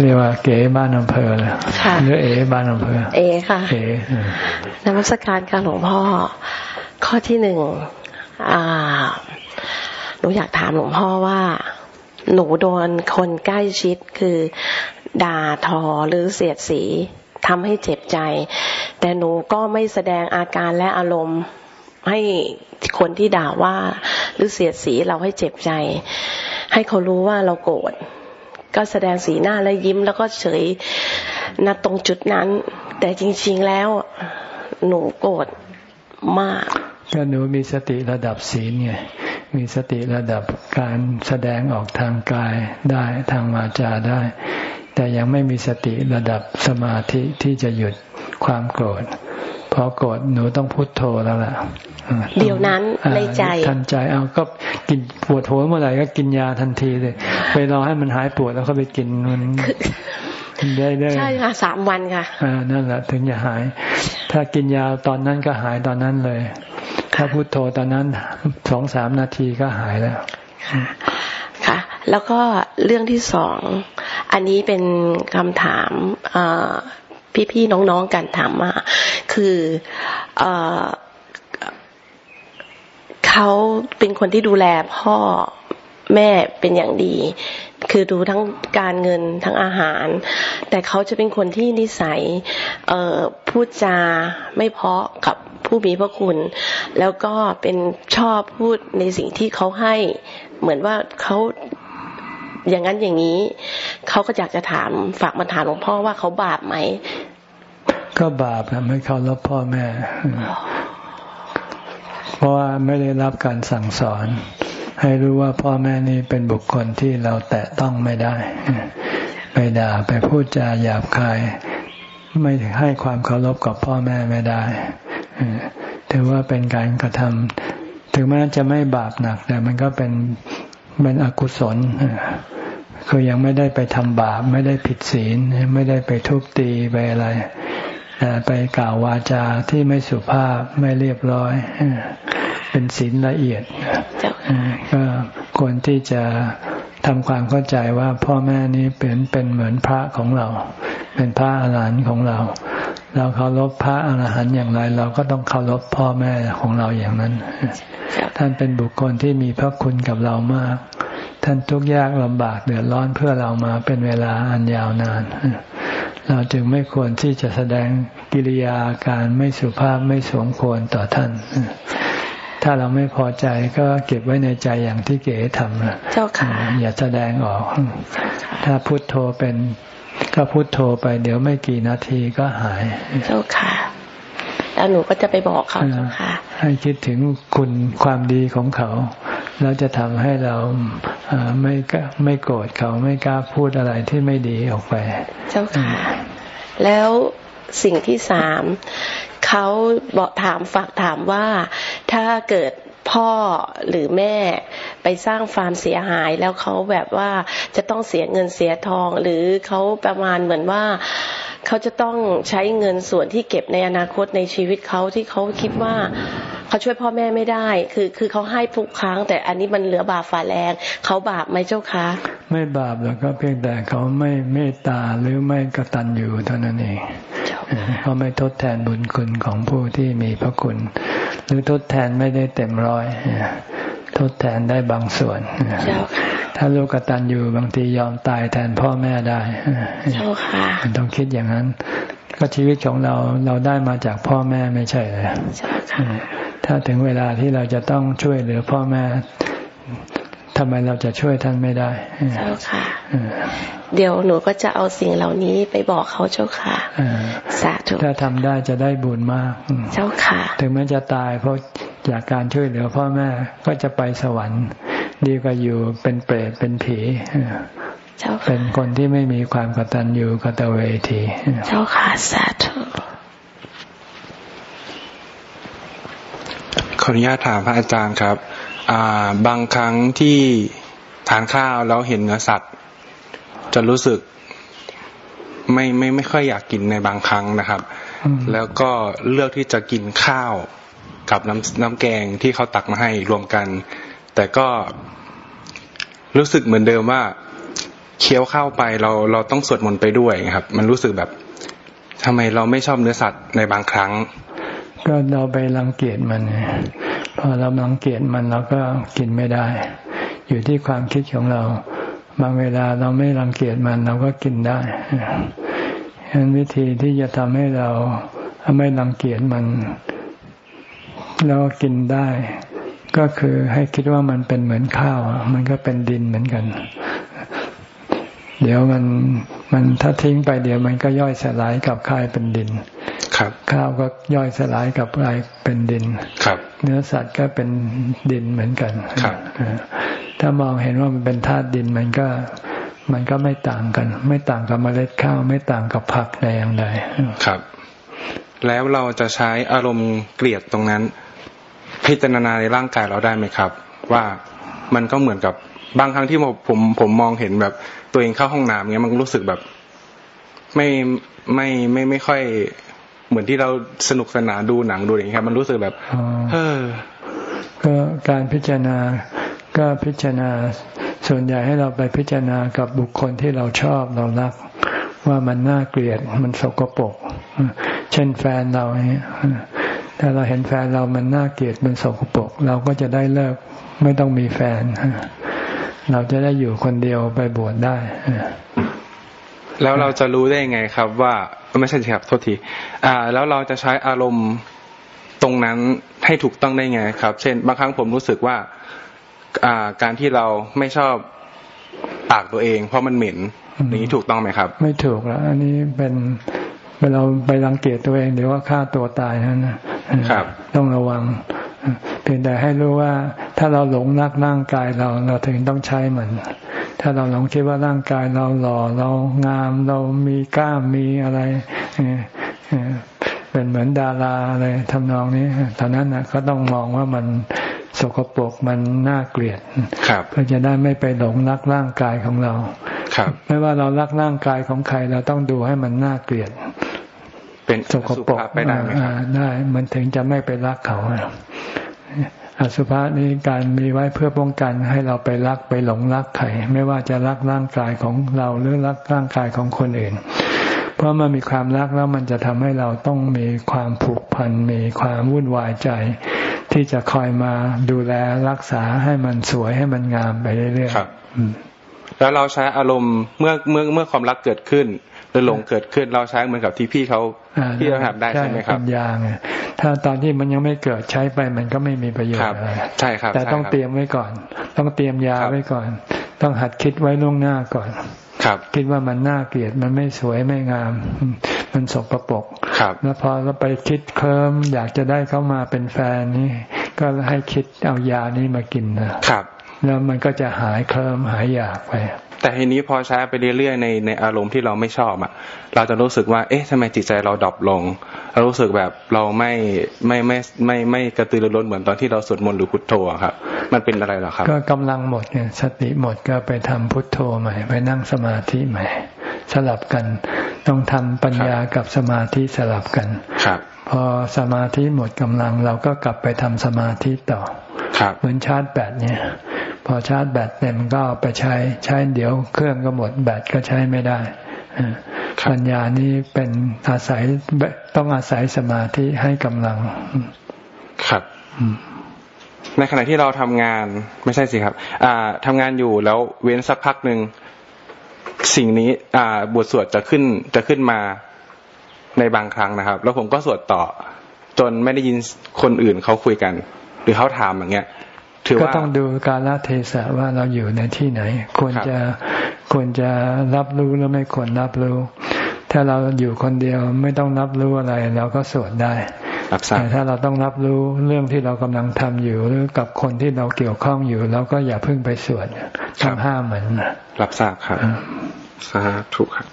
เรียกว่าเก๋บ้านอำเภอเลยหรือเอ๋บ้านอำเภอ เอค่ะ เอ๋นมัสการการหลวงพ่อ ข้อที่หนึ่งหนูอยากถามหลวงพ่อว่า หนูโดนคนใกล้ชิดคือด่าทอหรือเสียดสีทำให้เจ็บใจ แต่หนูก็ไม่แสดงอาการและอารมณ์ ให้คนที่ด่าว่าหรือเสียดสีเราให้เจ็บใจ ให้เขารู้ว่าเราโกรธก็แสดงสีหน้าแล้วยิ้มแล้วก็เฉยณตรงจุดนั้น แต่จริง ๆแล้วหนูโกรธมากก็หนูมีสติระดับศีลไงมีสติระดับการแสดงออกทางกายได้ทางวาจาได้ แต่ยังไม่มีสติระดับสมาธิที่จะหยุดความโกรธ พอโกรธหนูต้องพุโทโธแล้วล่ะเดี๋ยวนั้นในใจทันใจเอาก็กินปวดหัวเมื่อไหร่ก็กินยาทันทีเลยไปรอให้มันหายปวดแล้วก็ไปกินมันได้ได้ใช่ค่ะสามวันค่ะอ่านั่นแหละถึงจะหาย ถ้ากินยาตอนนั้นก็หายตอนนั้นเลย ถ้าพุโทโธตอนนั้นสองสามนาทีก็หายแล้วค่ะแล้วก็เรื่องที่สอง อันนี้เป็นคำถาม พี่ๆน้องๆกันถามมาคือเอเขาเป็นคนที่ดูแลพ่อแม่เป็นอย่างดี คือดูทั้งการเงินทั้งอาหาร แต่เขาจะเป็นคนที่นิสัยพูดจาไม่เพาะกับผู้มีพระคุณ แล้วก็เป็นชอบพูดในสิ่งที่เขาให้ เหมือนว่าเขา อย่างนั้นอย่างนี้ เขาก็อยากจะถามฝากมาถามหลวงพ่อว่าเขาบาปไหม ก็บาปนะไม่เขารับพ่อแม่ เพราะว่าไม่ได้รับการสั่งสอน ให้รู้ว่าพ่อแม่นี่เป็นบุคคลที่เราแตะต้องไม่ได้ ไปด่าไปพูดจาหยาบคาย ไม่ให้ความเคารพกับพ่อแม่ไม่ได้ถือว่าเป็นการกระทำถึงแม้จะไม่บาปหนัก แต่มันก็เป็น เป็นอกุศลคือยังไม่ได้ไปทำบาป ไม่ได้ผิดศีล ไม่ได้ไปทุบตีไปอะไรไปกล่าววาจาที่ไม่สุภาพไม่เรียบร้อย เป็นศีลละเอียดก็ควรที่จะทำความเข้าใจว่าพ่อแม่นี้เป็นเป็นเหมือนพระของเรา เป็นพระอรหันต์ของเรา เราเคารพพระอรหันต์อย่างไร เราก็ต้องเคารพพ่อแม่ของเราอย่างนั้น ท่านเป็นบุคคลที่มีพระคุณกับเรามาก ท่านทุกข์ยากลำบากเดือดร้อนเพื่อเรามาเป็นเวลาอันยาวนาน เราจึงไม่ควรที่จะแสดงกิริยาการไม่สุภาพไม่สมควรต่อท่าน ถ้าเราไม่พอใจก็เก็บไว้ในใจอย่างที่เก๋ทำนะเจ้าค่ะอย่าแสดงออก ถ้าพุโทโธเป็น ก็พุโทโธไปเดี๋ยวไม่กี่นาทีก็หาย เจ้าค่ะ แล้วหนูก็จะไปบอกเขาเจ้าค่ะ ให้คิดถึงคุณความดีของเขา แล้วจะทำให้เราไม่ไม่โกรธเขาไม่กล้าพูดอะไรที่ไม่ดีออกไป เจ้าค่ะ แล้วสิ่งที่สามเขาบอกถามฝากถามว่าถ้าเกิด พ่อหรือแม่ไปสร้างฟาร์มเสียหาย แล้วเขาแบบว่าจะต้องเสียเงินเสียทอง หรือเขาประมาณเหมือนว่าเขาจะต้องใช้เงินส่วนที่เก็บในอนาคตในชีวิตเขาที่เขาคิดว่าเขาช่วยพ่อแม่ไม่ได้ คือคือเขาให้ทุกครั้ง แต่อันนี้มันเหลือบาปฝ่าแรงเขาบาปไหมเจ้าคะไม่บาปหรอกก็เพียงแต่เขาไม่เมตตาหรือไม่กตัญญูเท่านั้นเองเขาไม่ทดแทนบุญคุณของผู้ที่มีพระคุณ หรือทดแทนไม่ได้เต็มร้อยทดแทนได้บางส่วน ถ้าลูกกตัญญูบางทียอมตายแทนพ่อแม่ได้เจ้าค่ะต้องคิดอย่างนั้น ก็ชีวิตของเราเราได้มาจากพ่อแม่ไม่ใช่เลยถ้าถึงเวลาที่เราจะต้องช่วยเหลือพ่อแม่ทำไมเราจะช่วยท่านไม่ได้เจ้าค่ะ เดี๋ยวหนูก็จะเอาสิ่งเหล่านี้ไปบอกเขาเจ้าค่ะสาธุถ้าทำได้จะได้บุญมาก เจ้าค่ะ ถึงแม้จะตายเพราะ จากการช่วยเหลือพ่อแม่ก็จะไปสวรรค์ ดีกว่าอยู่เป็นเปรตเป็นผีเป็นคนที่ไม่มีความกตัญญูกตเวทีเจ้าค่ะสาธุขออนุญาตถามพระอาจารย์ครับบางครั้งที่ทานข้าวแล้วเห็นเนื้อสัตว์ จะรู้สึกไม่ไม่ไม่ค่อยอยากกินในบางครั้งนะครับ แล้วก็เลือกที่จะกินข้าว กับน้ำน้ำแกงที่เขาตักมาให้รวมกัน แต่ก็รู้สึกเหมือนเดิมว่าเคี้ยวข้าวไปเราเราต้องสวดมนต์ไปด้วยครับ มันรู้สึกแบบทำไมเราไม่ชอบเนื้อสัตว์ในบางครั้ง ก็เราไปรังเกียจมันพอเรารังเกียจมันเราก็กินไม่ได้ อยู่ที่ความคิดของเรา บางเวลาเราไม่รังเกียจมันเราก็กินได้ฉะนั้นวิธีที่จะทำให้เราไม่รังเกียจมัน แล้วกินได้ ก็คือให้คิดว่ามันเป็นเหมือนข้าว มันก็เป็นดินเหมือนกัน เดี๋ยวมันมันถ้าทิ้งไปเดี๋ยวมันก็ย่อยสลายกับคายเป็นดิน ครับ ข้าวก็ย่อยสลายกับกลายเป็นดิน ครับ เนื้อสัตว์ก็เป็นดินเหมือนกัน ครับ ถ้ามองเห็นว่ามันเป็นธาตุดินมันก็มันก็ไม่ต่างกัน ไม่ต่างกับเมล็ดข้าวไม่ต่างกับผักในอย่างใดครับ แล้วเราจะใช้อารมณ์เกลียดตรงนั้น พิจารณาในร่างกายเราได้ไหมครับ ว่ามันก็เหมือนกับบางครั้งที่ผมผมมองเห็นแบบตัวเองเข้าห้องน้ำเงี้ยมันรู้สึกแบบ ไม่ไม่ไม่ไม่ค่อยเหมือนที่เราสนุกสนานดูหนังดูอย่างเงี้ยมันรู้สึกแบบเออก็การพิจารณาก็พิจารณาส่วนใหญ่ให้เราไปพิจารณากับบุคคลที่เราชอบเรารัก ว่ามันน่าเกลียดมันสกปรกเช่นแฟนเราเนี่ย ถ้าเราเห็นแฟนเรามันน่าเกลียดมันสกปรกเราก็จะได้เลิกไม่ต้องมีแฟน เราจะได้อยู่คนเดียวไปบวชได้แล้วเราจะรู้ได้ยังไงครับ ว่าไม่ใช่ครับโทษทีอ่า แล้วเราจะใช้อารมณ์ตรงนั้นให้ถูกต้องได้ไงครับ เช่น บางครั้งผมรู้สึกว่า อ่า การที่เราไม่ชอบปากตัวเอง เพราะมันเหม็นนี้ถูกต้องไหมครับ ไม่ถูกแล้ว อันนี้เป็นเราไปรังเกียจตัวเองเดี๋ยวว่าฆ่าตัวตายนั่นนะครับ ต้องระวัง เพียงแต่ให้รู้ว่า ถ้าเราหลงรักร่างกายเรา เราถึงต้องใช้มัน ถ้าเราหลงคิดว่าร่างกายเราหล่อเรางามเรามีกล้ามมีอะไรเป็นเหมือนดาราอะไรทำนองนี้ตอนนั้นนะก็ต้องมองว่ามันสกปรกมันน่าเกลียดเพื่อจะได้ไม่ไปหลงรักร่างกายของเรา ครับ ไม่ว่าเรารักร่างกายของใครเราต้องดูให้มันน่าเกลียด เป็นสกปรกไปได้ไหมครับได้ มันถึงจะไม่ไปรักเขาอสุภะนี้การมีไว้เพื่อป้องกันให้เราไปรักไปหลงรักใครไม่ว่าจะรักร่างกายของเราหรือรักร่างกายของคนอื่น เพราะมันมีความรักแล้วมันจะทำให้เราต้องมีความผูกพันมีความวุ่นวายใจ ที่จะคอยมาดูแลรักษาให้มันสวยให้มันงามไปเรื่อยๆครับแล้วเราใช้อารมณ์เมื่อเมื่อเมื่อความรักเกิดขึ้น หรือหลงเกิดขึ้นเราใช้เหมือนกับที่พี่เขาพี่เราทำได้ใช่ไหมครับปัญญาไงถ้าตอนที่มันยังไม่เกิดใช้ไปมันก็ไม่มีประโยชน์อะไรใช่ครับ แต่ต้องเตรียมไว้ก่อน ต้องเตรียมยาไว้ก่อน ต้องหัดคิดไว้ล่วงหน้าก่อนครับ คิดว่ามันน่าเกลียดมันไม่สวยไม่งาม มันสกปรกแล้วพอเราไปคิดเคิมอยากจะได้เขามาเป็นแฟนนี่ก็ให้คิดเอายานี้มากินนะครับ แล้วมันก็จะหายเคลิมหายอยากไป แต่ทีนี้พอใช้ไปเรื่อยๆในในอารมณ์ที่เราไม่ชอบอะ เราจะรู้สึกว่า เอ๊ะทำไมจิตใจเราดรอปลง เรารู้สึกแบบเราไม่ไม่ไม่ไม่ไม่กระตือรือร้นเหมือนตอนที่เราสวดมนต์หรือพุทโธครับ มันเป็นอะไรหรอครับ ก็กำลังหมดเนี่ยสติหมดก็ไปทำพุทโธใหม่ ไปนั่งสมาธิใหม่ สลับกันต้องทำปัญญากับสมาธิสลับกันครับ พอสมาธิหมดกำลังเราก็กลับไปทำสมาธิต่อครับเหมือนชาร์จแบตเนี่ย พอชาร์จแบตเต็มก็เอาไปใช้ใช้เดี๋ยวเครื่องก็หมดแบตก็ใช้ไม่ได้ปัญญานี้เป็นอาศัยต้องอาศัยสมาธิให้กำลัง ครับในขณะที่เราทำงานไม่ใช่สิครับอ่าทำงานอยู่แล้วเว้นสักพักหนึ่งสิ่งนี้อ่าบทสวดจะขึ้นจะขึ้นมาในบางครั้งนะครับ แล้วผมก็สวดต่อจนไม่ได้ยินคนอื่นเขาคุยกัน หรือเขาถามอย่างเงี้ย ถือว่าก็ต้องดูกาลเทศะว่าเราอยู่ในที่ไหน ควรจะควรจะรับรู้หรือไม่ควรรับรู้ ถ้าเราอยู่คนเดียวไม่ต้องรับรู้อะไร เราก็สวดได้แต่ถ้าเราต้องรับรู้เรื่องที่เรากำลังทำอยู่หรือกับคนที่เราเกี่ยวข้องอยู่เราก็อย่าเพิ่งไปสวดต้องห้ามเหมือนรับทราบครับสาธุครับ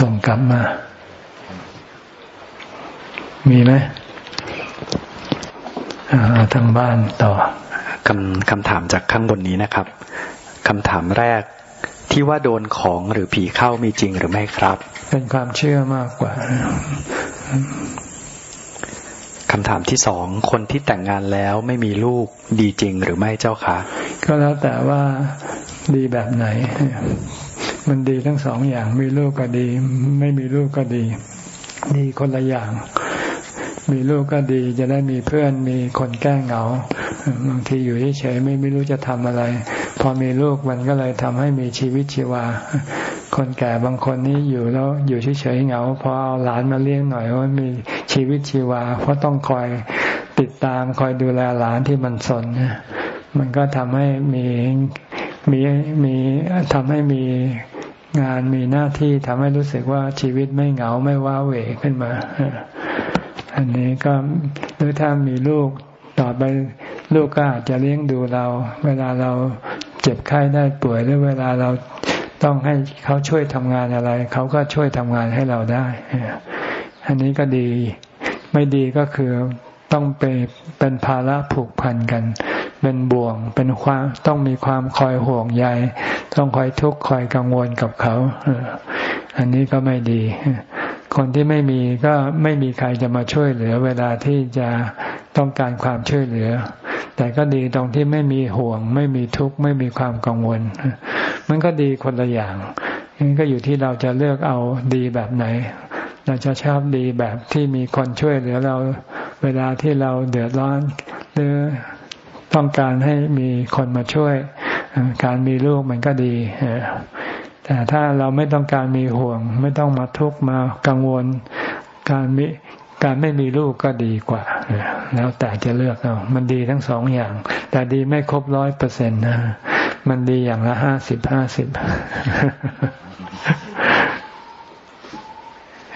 ส่งกลับมา มีไหม ทางบ้านต่อคำคำถามจากข้างบนนี้นะครับคำถามแรกที่ว่าโดนของหรือผีเข้ามีจริงหรือไม่ครับ เป็นความเชื่อมากกว่าคำถามที่สองคนที่แต่งงานแล้วไม่มีลูกดีจริงหรือไม่เจ้าคะก็แล้วแต่ว่าดีแบบไหน มันดีทั้งสองอย่างมีลูกก็ดี ไม่มีลูกก็ดี ดีคนละอย่าง มีลูกก็ดีจะได้มีเพื่อนมีคนแก้เหงา บางทีอยู่เฉยๆไม่ไม่รู้จะทำอะไร พอมีลูกมันก็เลยทำให้มีชีวิตชีวา คนแก่บางคนนี้อยู่แล้วอยู่เฉยๆเหงาพอเอาหลานมาเลี้ยงหน่อยว่ามีชีวิตชีวา เพราะต้องคอยติดตามคอยดูแลหลานที่มันสนมันก็ทำให้มีมีมีทำให้มีงานมีหน้าที่ทำให้รู้สึกว่าชีวิตไม่เหงาไม่ว้าเหวขึ้นมา อันนี้ก็หรือถ้ามีลูกต่อไปลูกก็อาจจะเลี้ยงดูเรา เวลาเราเจ็บไข้ได้ป่วยหรือเวลาเราต้องให้เขาช่วยทำงานอะไร เขาก็ช่วยทำงานให้เราได้ อันนี้ก็ดีไม่ดีก็คือต้องไปเป็นภาระผูกพันกัน เป็นบ่วงเป็นความต้องมีความคอยห่วงใยต้องคอยทุกข์คอยกังวลกับเขา อันนี้ก็ไม่ดี คนที่ไม่มีก็ไม่มีใครจะมาช่วยเหลือ เวลาที่จะต้องการความช่วยเหลือ แต่ก็ดีตรงที่ไม่มีห่วง ไม่มีทุกข์ไม่มีความกังวล มันก็ดีคนละอย่างนี่ก็อยู่ที่เราจะเลือกเอาดีแบบไหน เราจะชอบดีแบบที่มีคนช่วยเหลือเรา เวลาที่เราเดือดร้อนหรือต้องการให้มีคนมาช่วย การมีลูกมันก็ดี แต่ถ้าเราไม่ต้องการมีห่วง ไม่ต้องมาทุกข์มากังวล การมีการไม่มีลูกก็ดีกว่า แล้วแต่จะเลือกเอามันดีทั้งสองอย่าง แต่ดีไม่ครบร้อยเปอร์เซ็นต์นะ มันดีอย่างละห้าสิบห้าสิบ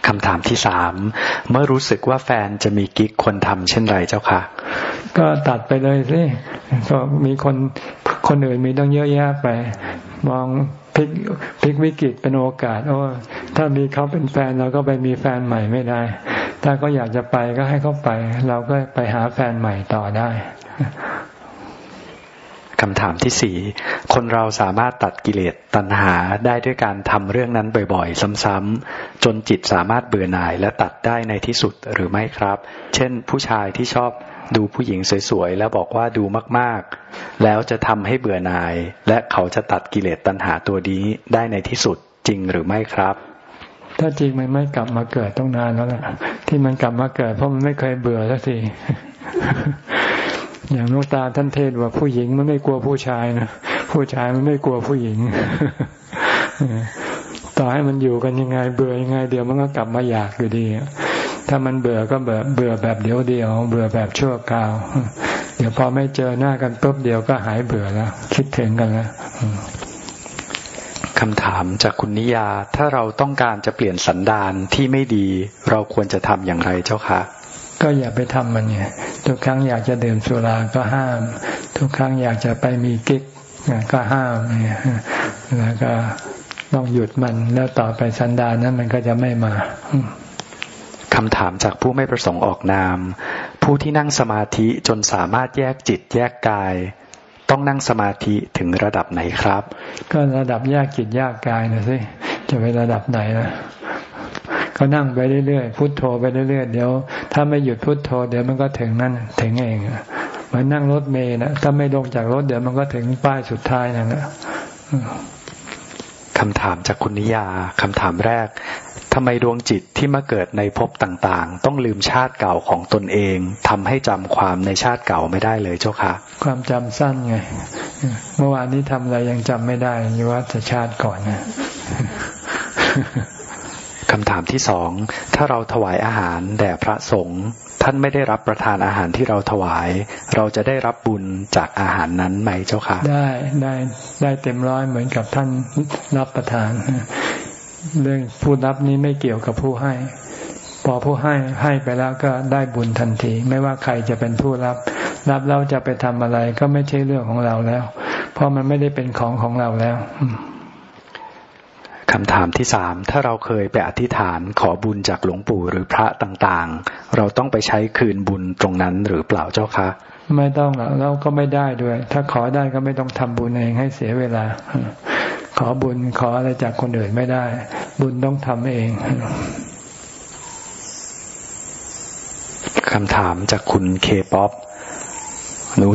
คำถามที่สาม เมื่อรู้สึกว่าแฟนจะมีกิ๊กคนทำเช่นไรเจ้าค่ะก็ตัดไปเลยสิก็มีคนคนอื่นมีต้องเยอะแยะไป มอง พลิกพลิกวิกฤตเป็นโอกาสโอ้ถ้ามีเขาเป็นแฟนเราก็ไปมีแฟนใหม่ไม่ได้ ถ้าเขาอยากจะไปก็ให้เขาไป เราก็ไปหาแฟนใหม่ต่อได้คำถามที่สี่คนเราสามารถตัดกิเลสตัณหาได้ด้วยการทำเรื่องนั้นบ่อยๆ ซ้ำๆจนจิตสามารถเบื่อหน่ายและตัดได้ในที่สุดหรือไม่ครับ เช่น ผู้ชายที่ชอบ ดูผู้หญิงสวยๆ แล้วบอกว่าดูมากๆ แล้วจะทำให้เบื่อหน่าย และเขาจะตัดกิเลสตัณหาตัวนี้ได้ในที่สุดจริงหรือไม่ครับ ถ้าจริงมันไม่กลับมาเกิดต้องนานแล้วแหละที่มันกลับมาเกิด เพราะมันไม่เคยเบื่อสักทีอย่างลูกตาท่านเทศว่าผู้หญิงมันไม่กลัวผู้ชายนะผู้ชายมันไม่กลัวผู้หญิงต่อให้มันอยู่กันยังไง เบื่อยังไง เดี๋ยวมันก็กลับมาอยากอยู่ดี ถ้ามันเบื่อก็เบื่อเบื่อแบบเดียวเดียว เบื่อแบบชั่วคราว เดี๋ยวพอไม่เจอหน้ากันปุ๊บเดียวก็หายเบื่อแล้ว คิดถึงกันแล้วคำถามจากคุณนิยา ถ้าเราต้องการจะเปลี่ยนสันดานที่ไม่ดี เราควรจะทำอย่างไรเจ้าคะก็อย่าไปทำมันเนี่ยทุกครั้งอยากจะดื่มสุราก็ห้าม ทุกครั้งอยากจะไปมีกิ๊กก็ห้ามเนี่ยแล้วก็ต้องหยุดมันแล้วต่อไปสันดานนั้นมันก็จะไม่มา คำถามจากผู้ไม่ประสงค์ออกนาม ผู้ที่นั่งสมาธิจนสามารถแยกจิตแยกกาย ต้องนั่งสมาธิถึงระดับไหนครับ ก็ระดับแยกจิตแยกกายนะสิจะไประดับไหนนะก็นั่งไปเรื่อยๆพุโทโธไปเรื่อยๆเดี๋ยว ถ้าไม่หยุดพุโทโธเดี๋ยวมันก็ถึงนั่นถึงเองเหมือนนั่งรถเมล์นะถ้าไม่ลงจากรถเดี๋ยวมันก็ถึงป้ายสุดท้ายนั่นแหละ คำถามจากคุณนิยาคำถามแรกทำไมดวงจิตที่มาเกิดในภพต่างๆ ต้องลืมชาติเก่าของตนเองทำให้จำความในชาติเก่าไม่ได้เลยเจ้าค่ะ ความจำสั้นไง เมื่อวานนี้ทำอะไรยังจำไม่ได้ยว่าจะชาติก่อนนะคำถามที่สอง ถ้าเราถวายอาหารแด่พระสงฆ์ ท่านไม่ได้รับประทานอาหารที่เราถวาย เราจะได้รับบุญจากอาหารนั้นไหมเจ้าค่ะ ได้ได้ได้เต็มร้อยเหมือนกับท่านรับประทาน เรื่องผู้รับนี้ไม่เกี่ยวกับผู้ให้ พอผู้ให้ให้ไปแล้วก็ได้บุญทันที ไม่ว่าใครจะเป็นผู้รับ รับเราจะไปทำอะไรก็ไม่ใช่เรื่องของเราแล้ว เพราะมันไม่ได้เป็นของของเราแล้ว คำถามที่สามถ้าเราเคยไปอธิษฐานขอบุญจากหลวงปู่หรือพระต่างๆ เราต้องไปใช้คืนบุญตรงนั้นหรือเปล่าเจ้าคะ ไม่ต้องเราก็ไม่ได้ด้วย ถ้าขอได้ก็ไม่ต้องทำบุญเองให้เสียเวลา ขอบุญขออะไรจากคนอื่นไม่ได้ บุญต้องทำเองคำถามจากคุณเคป๊อป หนู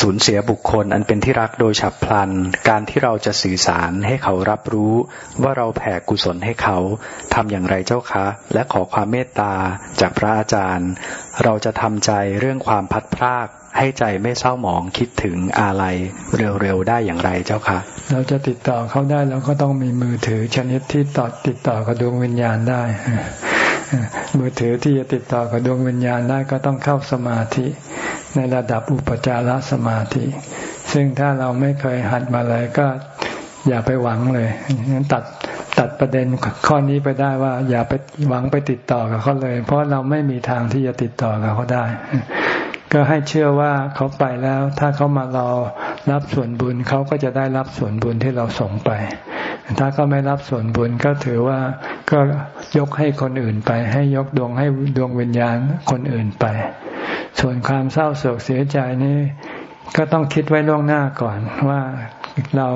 สูญเสียบุคคลอันเป็นที่รักโดยฉับพลัน การที่เราจะสื่อสารให้เขารับรู้ว่าเราแผ่กุศลให้เขาทำอย่างไรเจ้าคะ และขอความเมตตาจากพระอาจารย์ เราจะทำใจเรื่องความพัดพราก ให้ใจไม่เศร้าหมองคิดถึงอะไรเร็วๆได้อย่างไรเจ้าคะ เราจะติดต่อเขาได้เราก็ต้องมีมือถือชนิดที่ต่อติดต่อกับดวงวิญญาณได้ มือถือที่จะติดต่อกับดวงวิญญาณได้ก็ต้องเข้าสมาธิ ในระดับอุปจารสมาธิ ซึ่งถ้าเราไม่เคยหัดมาเลยก็อย่าไปหวังเลยงั้นตัดตัดประเด็นข้อนี้ไปได้ว่า อย่าไปหวังไปติดต่อกับเขาเลย เพราะเราไม่มีทางที่จะติดต่อกับเขาได้ ก็ให้เชื่อว่าเขาไปแล้ว ถ้าเขามารอรับส่วนบุญเขาก็จะได้รับส่วนบุญที่เราส่งไป ถ้าเขาไม่รับส่วนบุญก็ถือว่าก็ยกให้คนอื่นไป ให้ยกดวงให้ดวงวิญญาณคนอื่นไป ส่วนความเศร้าโศกเสียใจนี่ก็ต้องคิดไว้ล่วงหน้าก่อนว่าเรา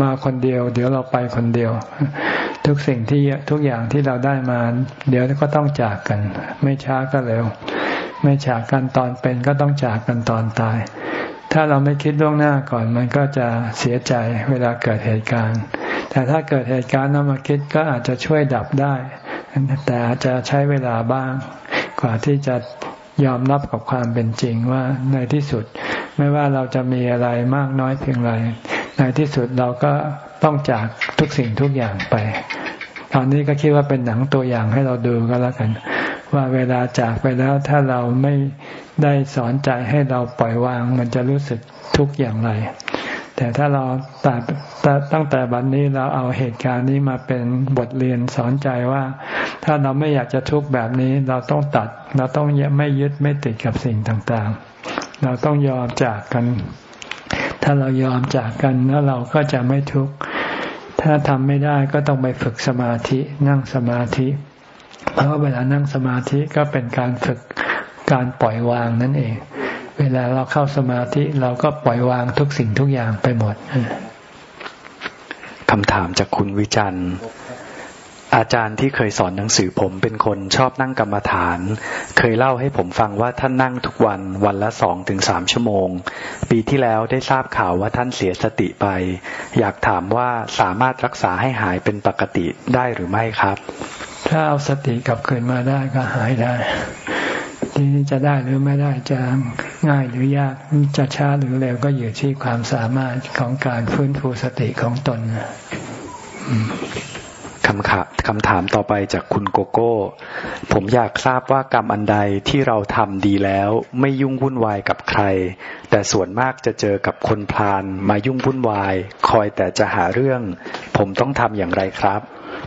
มาคนเดียว เดี๋ยวเราไปคนเดียว ทุกสิ่งที่ทุกอย่างที่เราได้มา เดี๋ยวก็ต้องจากกัน ไม่ช้าก็เร็ว ไม่จากกันตอนเป็นก็ต้องจากกันตอนตาย ถ้าเราไม่คิดล่วงหน้าก่อนมันก็จะเสียใจเวลาเกิดเหตุการณ์ แต่ถ้าเกิดเหตุการณ์เรามาคิดก็อาจจะช่วยดับได้ แต่อาจจะใช้เวลาบ้าง กว่าที่จะยอมรับกับความเป็นจริงว่าในที่สุด ไม่ว่าเราจะมีอะไรมากน้อยเพียงไร ในที่สุดเราก็ต้องจากทุกสิ่งทุกอย่างไป ตอนนี้ก็คิดว่าเป็นหนังตัวอย่างให้เราดูก็แล้วกัน ว่าเวลาจากไปแล้วถ้าเราไม่ได้สอนใจให้เราปล่อยวาง มันจะรู้สึกทุกข์อย่างไร แต่ถ้าเราตัดตั้งแต่บัดนนี้เราเอาเหตุการณ์นี้มาเป็นบทเรียนสอนใจว่า ถ้าเราไม่อยากจะทุกข์แบบนี้เราต้องตัด เราต้องไม่ยึดไม่ติดกับสิ่งต่างๆ เราต้องยอมจากกัน ถ้าเรายอมจากกันแล้วเราก็จะไม่ทุกข์ถ้าทำไม่ได้ก็ต้องไปฝึกสมาธินั่งสมาธิเพราะเวลานั่งสมาธิก็เป็นการฝึกการปล่อยวางนั่นเอง เวลาเราเข้าสมาธิเราก็ปล่อยวางทุกสิ่งทุกอย่างไปหมดคำถามจากคุณวิจันอาจารย์ที่เคยสอนหนังสือผมเป็นคนชอบนั่งกรรมฐาน เคยเล่าให้ผมฟังว่าท่านนั่งทุกวันวันละสองถึงสามชั่วโมง ปีที่แล้วได้ทราบข่าวว่าท่านเสียสติไป อยากถามว่าสามารถรักษาให้หายเป็นปกติได้หรือไม่ครับ ถ้าเอาสติกลับคืนมาได้ก็หายได้ ทีนี้จะได้หรือไม่ได้จะง่ายหรือยากจะช้าหรือเร็วก็อยู่ที่ความสามารถของการฟื้นฟูสติของตนคำขาคำถามต่อไปจากคุณโกโก้ ผมอยากทราบว่ากรรมอันใดที่เราทำดีแล้ว ไม่ยุ่งวุ่นวายกับใคร แต่ส่วนมากจะเจอกับคนพาลมายุ่งวุ่นวาย คอยแต่จะหาเรื่อง ผมต้องทำอย่างไรครับ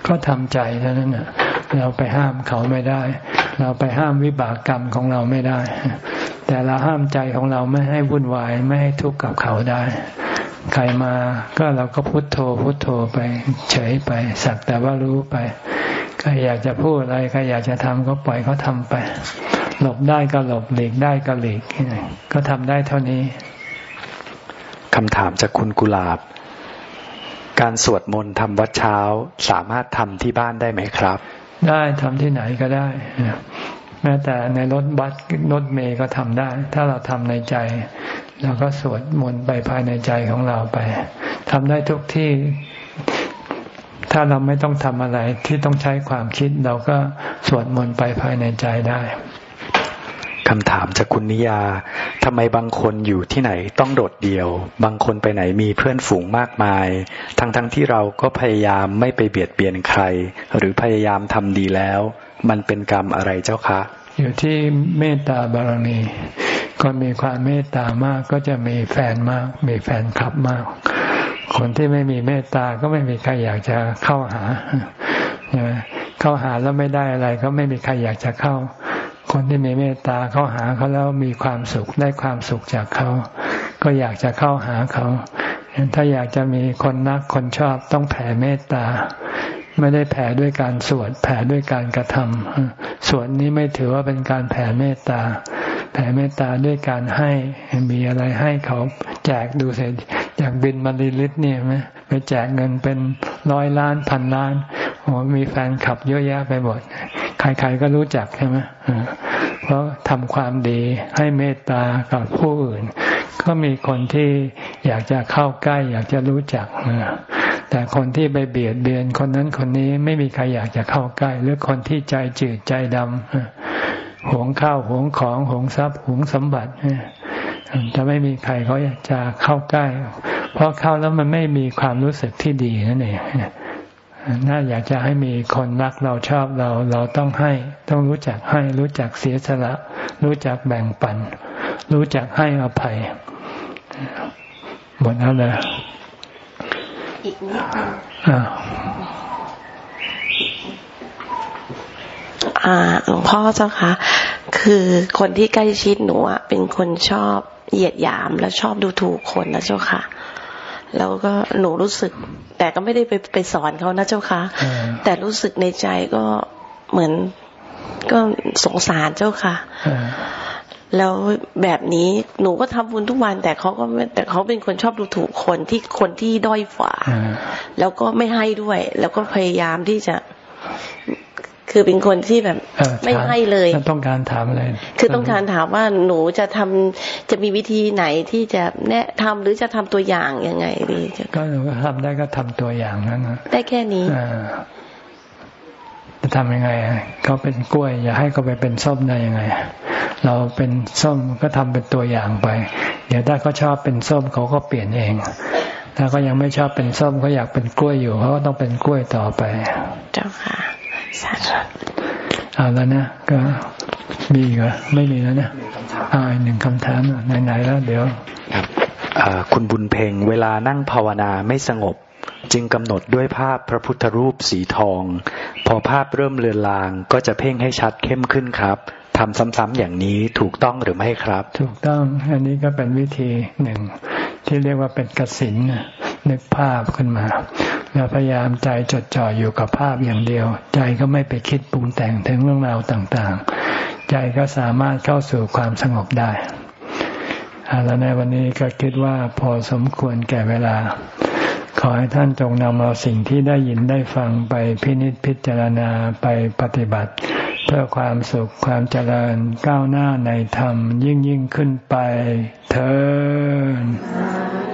ก็ทำใจเท่านั้นนะ เราไปห้ามเขาไม่ได้ เราไปห้ามวิบากกรรมของเราไม่ได้ แต่เราห้ามใจของเราไม่ให้วุ่นวายไม่ให้ทุกข์กับเขาได้ ใครมาก็เราก็พุโทโธพุโทโธไปเฉยไป สักแต่ว่ารู้ไปใครอยากจะพูดอะไรใครอยากจะทำก็ปล่อยเขาทำไป หลบได้ก็หลบหลีกได้ก็หลีก ก็ทำได้เท่านี้คำถามจากคุณกุลาบ การสวดมนต์ทำวัดเช้าสามารถทำที่บ้านได้ไหมครับ ได้ทำที่ไหนก็ได้ แม้แต่ในรถบัสรถเมย์ก็ทำได้ ถ้าเราทำในใจเราก็สวดมนต์ไปภายในใจของเราไปทำได้ทุกที่ ถ้าเราไม่ต้องทำอะไรที่ต้องใช้ความคิด เราก็สวดมนต์ไปภายในใจได้ คำถามจากคุณนิยาทำไมบางคนอยู่ที่ไหนต้องโดดเดี่ยว บางคนไปไหนมีเพื่อนฝูงมากมาย ทั้งๆทที่เราก็พยายามไม่ไปเบียดเบียนใคร หรือพยายามทำดีแล้ว มันเป็นกรรมอะไรเจ้าคะ อยู่ที่เมตตาบารมีคนมีความเมตตามากก็จะมีแฟนมาก มีแฟนคลับมาก คนที่ไม่มีเมตตาก็ไม่มีใครอยากจะเข้าหาเข้าหาแล้วไม่ได้อะไร ก็ไม่มีใครอยากจะเข้า คนที่มีเมตตาเขาหาเขาแล้วมีความสุขได้ความสุขจากเขา ก็อยากจะเข้าหาเขา ถ้าอยากจะมีคนนักคนชอบต้องแผ่เมตตา ไม่ได้แผ่ด้วยการสวดแผ่ด้วยการกระทำสวดนี้ไม่ถือว่าเป็นการแผ่เมตตา แผ่เมตตาด้วยการให้มีอะไรให้เขาแจกดูเสร็จ อยากบินมาลีลิตเนี่ยไหมไปแจกเงินเป็นร้อยล้านพันล้านโอ้มีแฟนขับเยอะแยะไปหมดใครๆก็รู้จักใช่ไหมเพราะทำความดีให้เมตตากับผู้อื่น ก็มีคนที่อยากจะเข้าใกล้ อยากจะรู้จักแต่คนที่ไปเบียดเบียนคนนั้นคนนี้ไม่มีใครอยากจะเข้าใกล้ หรือคนที่ใจจืดใจดำหวงข้าวหวงของหวงทรัพย์หวงสมบัติ จะไม่มีใครเขาจะเข้าใกล้ เพราะเข้าแล้วมันไม่มีความรู้สึกที่ดีนั่นเองน่าอยากจะให้มีคนรักเราชอบเรา เราต้องให้ ต้องรู้จักให้ รู้จักเสียสละ รู้จักแบ่งปัน รู้จักให้อภัยหมดแล้วเลยอีกนิดนึงหลวงพ่อเจ้าคะคือคนที่ใกล้ชิดหนูอะเป็นคนชอบ เหยียดหยามและชอบดูถูกคนนะเจ้าค่ะ แล้วก็หนูรู้สึก แต่ก็ไม่ได้ไปไปสอนเขานะเจ้าค่ะ แต่รู้สึกในใจก็เหมือนก็สงสารเจ้าค่ะแล้วแบบนี้หนูก็ทำบุญทุกวัน แต่เขาก็แต่เขาเป็นคนชอบดูถูกคนที่คนที่ด้อยฝ่าแล้วก็ไม่ให้ด้วย แล้วก็พยายามที่จะ คือเป็นคนที่แบบไม่ให้เลยต้องการถามอะไร คือต้องการถามว่าหนูจะทำจะมีวิธีไหนที่จะแนะทำหรือจะทำตัวอย่างยังไงดีก็หนูก็ทำได้ก็ทำตัวอย่างนั้นนะได้แค่นี้จะทำยังไงเขาเป็นกล้วย อย่าให้เขาไปเป็นส้มได้ยังไง เราเป็นส้มก็ทำเป็นตัวอย่างไป เดี๋ยวถ้าเขาชอบเป็นส้มเขาก็เปลี่ยนเอง ถ้าเขายังไม่ชอบเป็นส้มเขาอยากเป็นกล้วยอยู่เขาก็ต้องเป็นกล้วยต่อไป เจ้าค่ะ เอาแล้วนะ ก็มีเหรอไม่มีแล้วนะอ่าหนึ่งคำถามไหนๆแล้วเดี๋ยวครับคุณบุญเพ่งเวลานั่งภาวนาไม่สงบ จึงกำหนดด้วยภาพพระพุทธรูปสีทอง พอภาพเริ่มเลือนลางก็จะเพ่งให้ชัดเข้มขึ้นครับทำซ้ำๆอย่างนี้ถูกต้องหรือไม่ครับ ถูกต้อง อันนี้ก็เป็นวิธีหนึ่งที่เรียกว่าเป็นกสิน นึกภาพขึ้นมา แล้วพยายามใจจดจ่ออยู่กับภาพอย่างเดียว ใจก็ไม่ไปคิดปรุงแต่งถึงเรื่องราวต่างๆ ใจก็สามารถเข้าสู่ความสงบได้แล้วในวันนี้ก็คิดว่าพอสมควรแก่เวลา ขอให้ท่านจงนำเอาสิ่งที่ได้ยินได้ฟังไปพินิจพิจารณาไปปฏิบัติ เพื่อความสุขความเจริญก้าวหน้าในธรรมยิ่งยิ่งขึ้นไปเถิด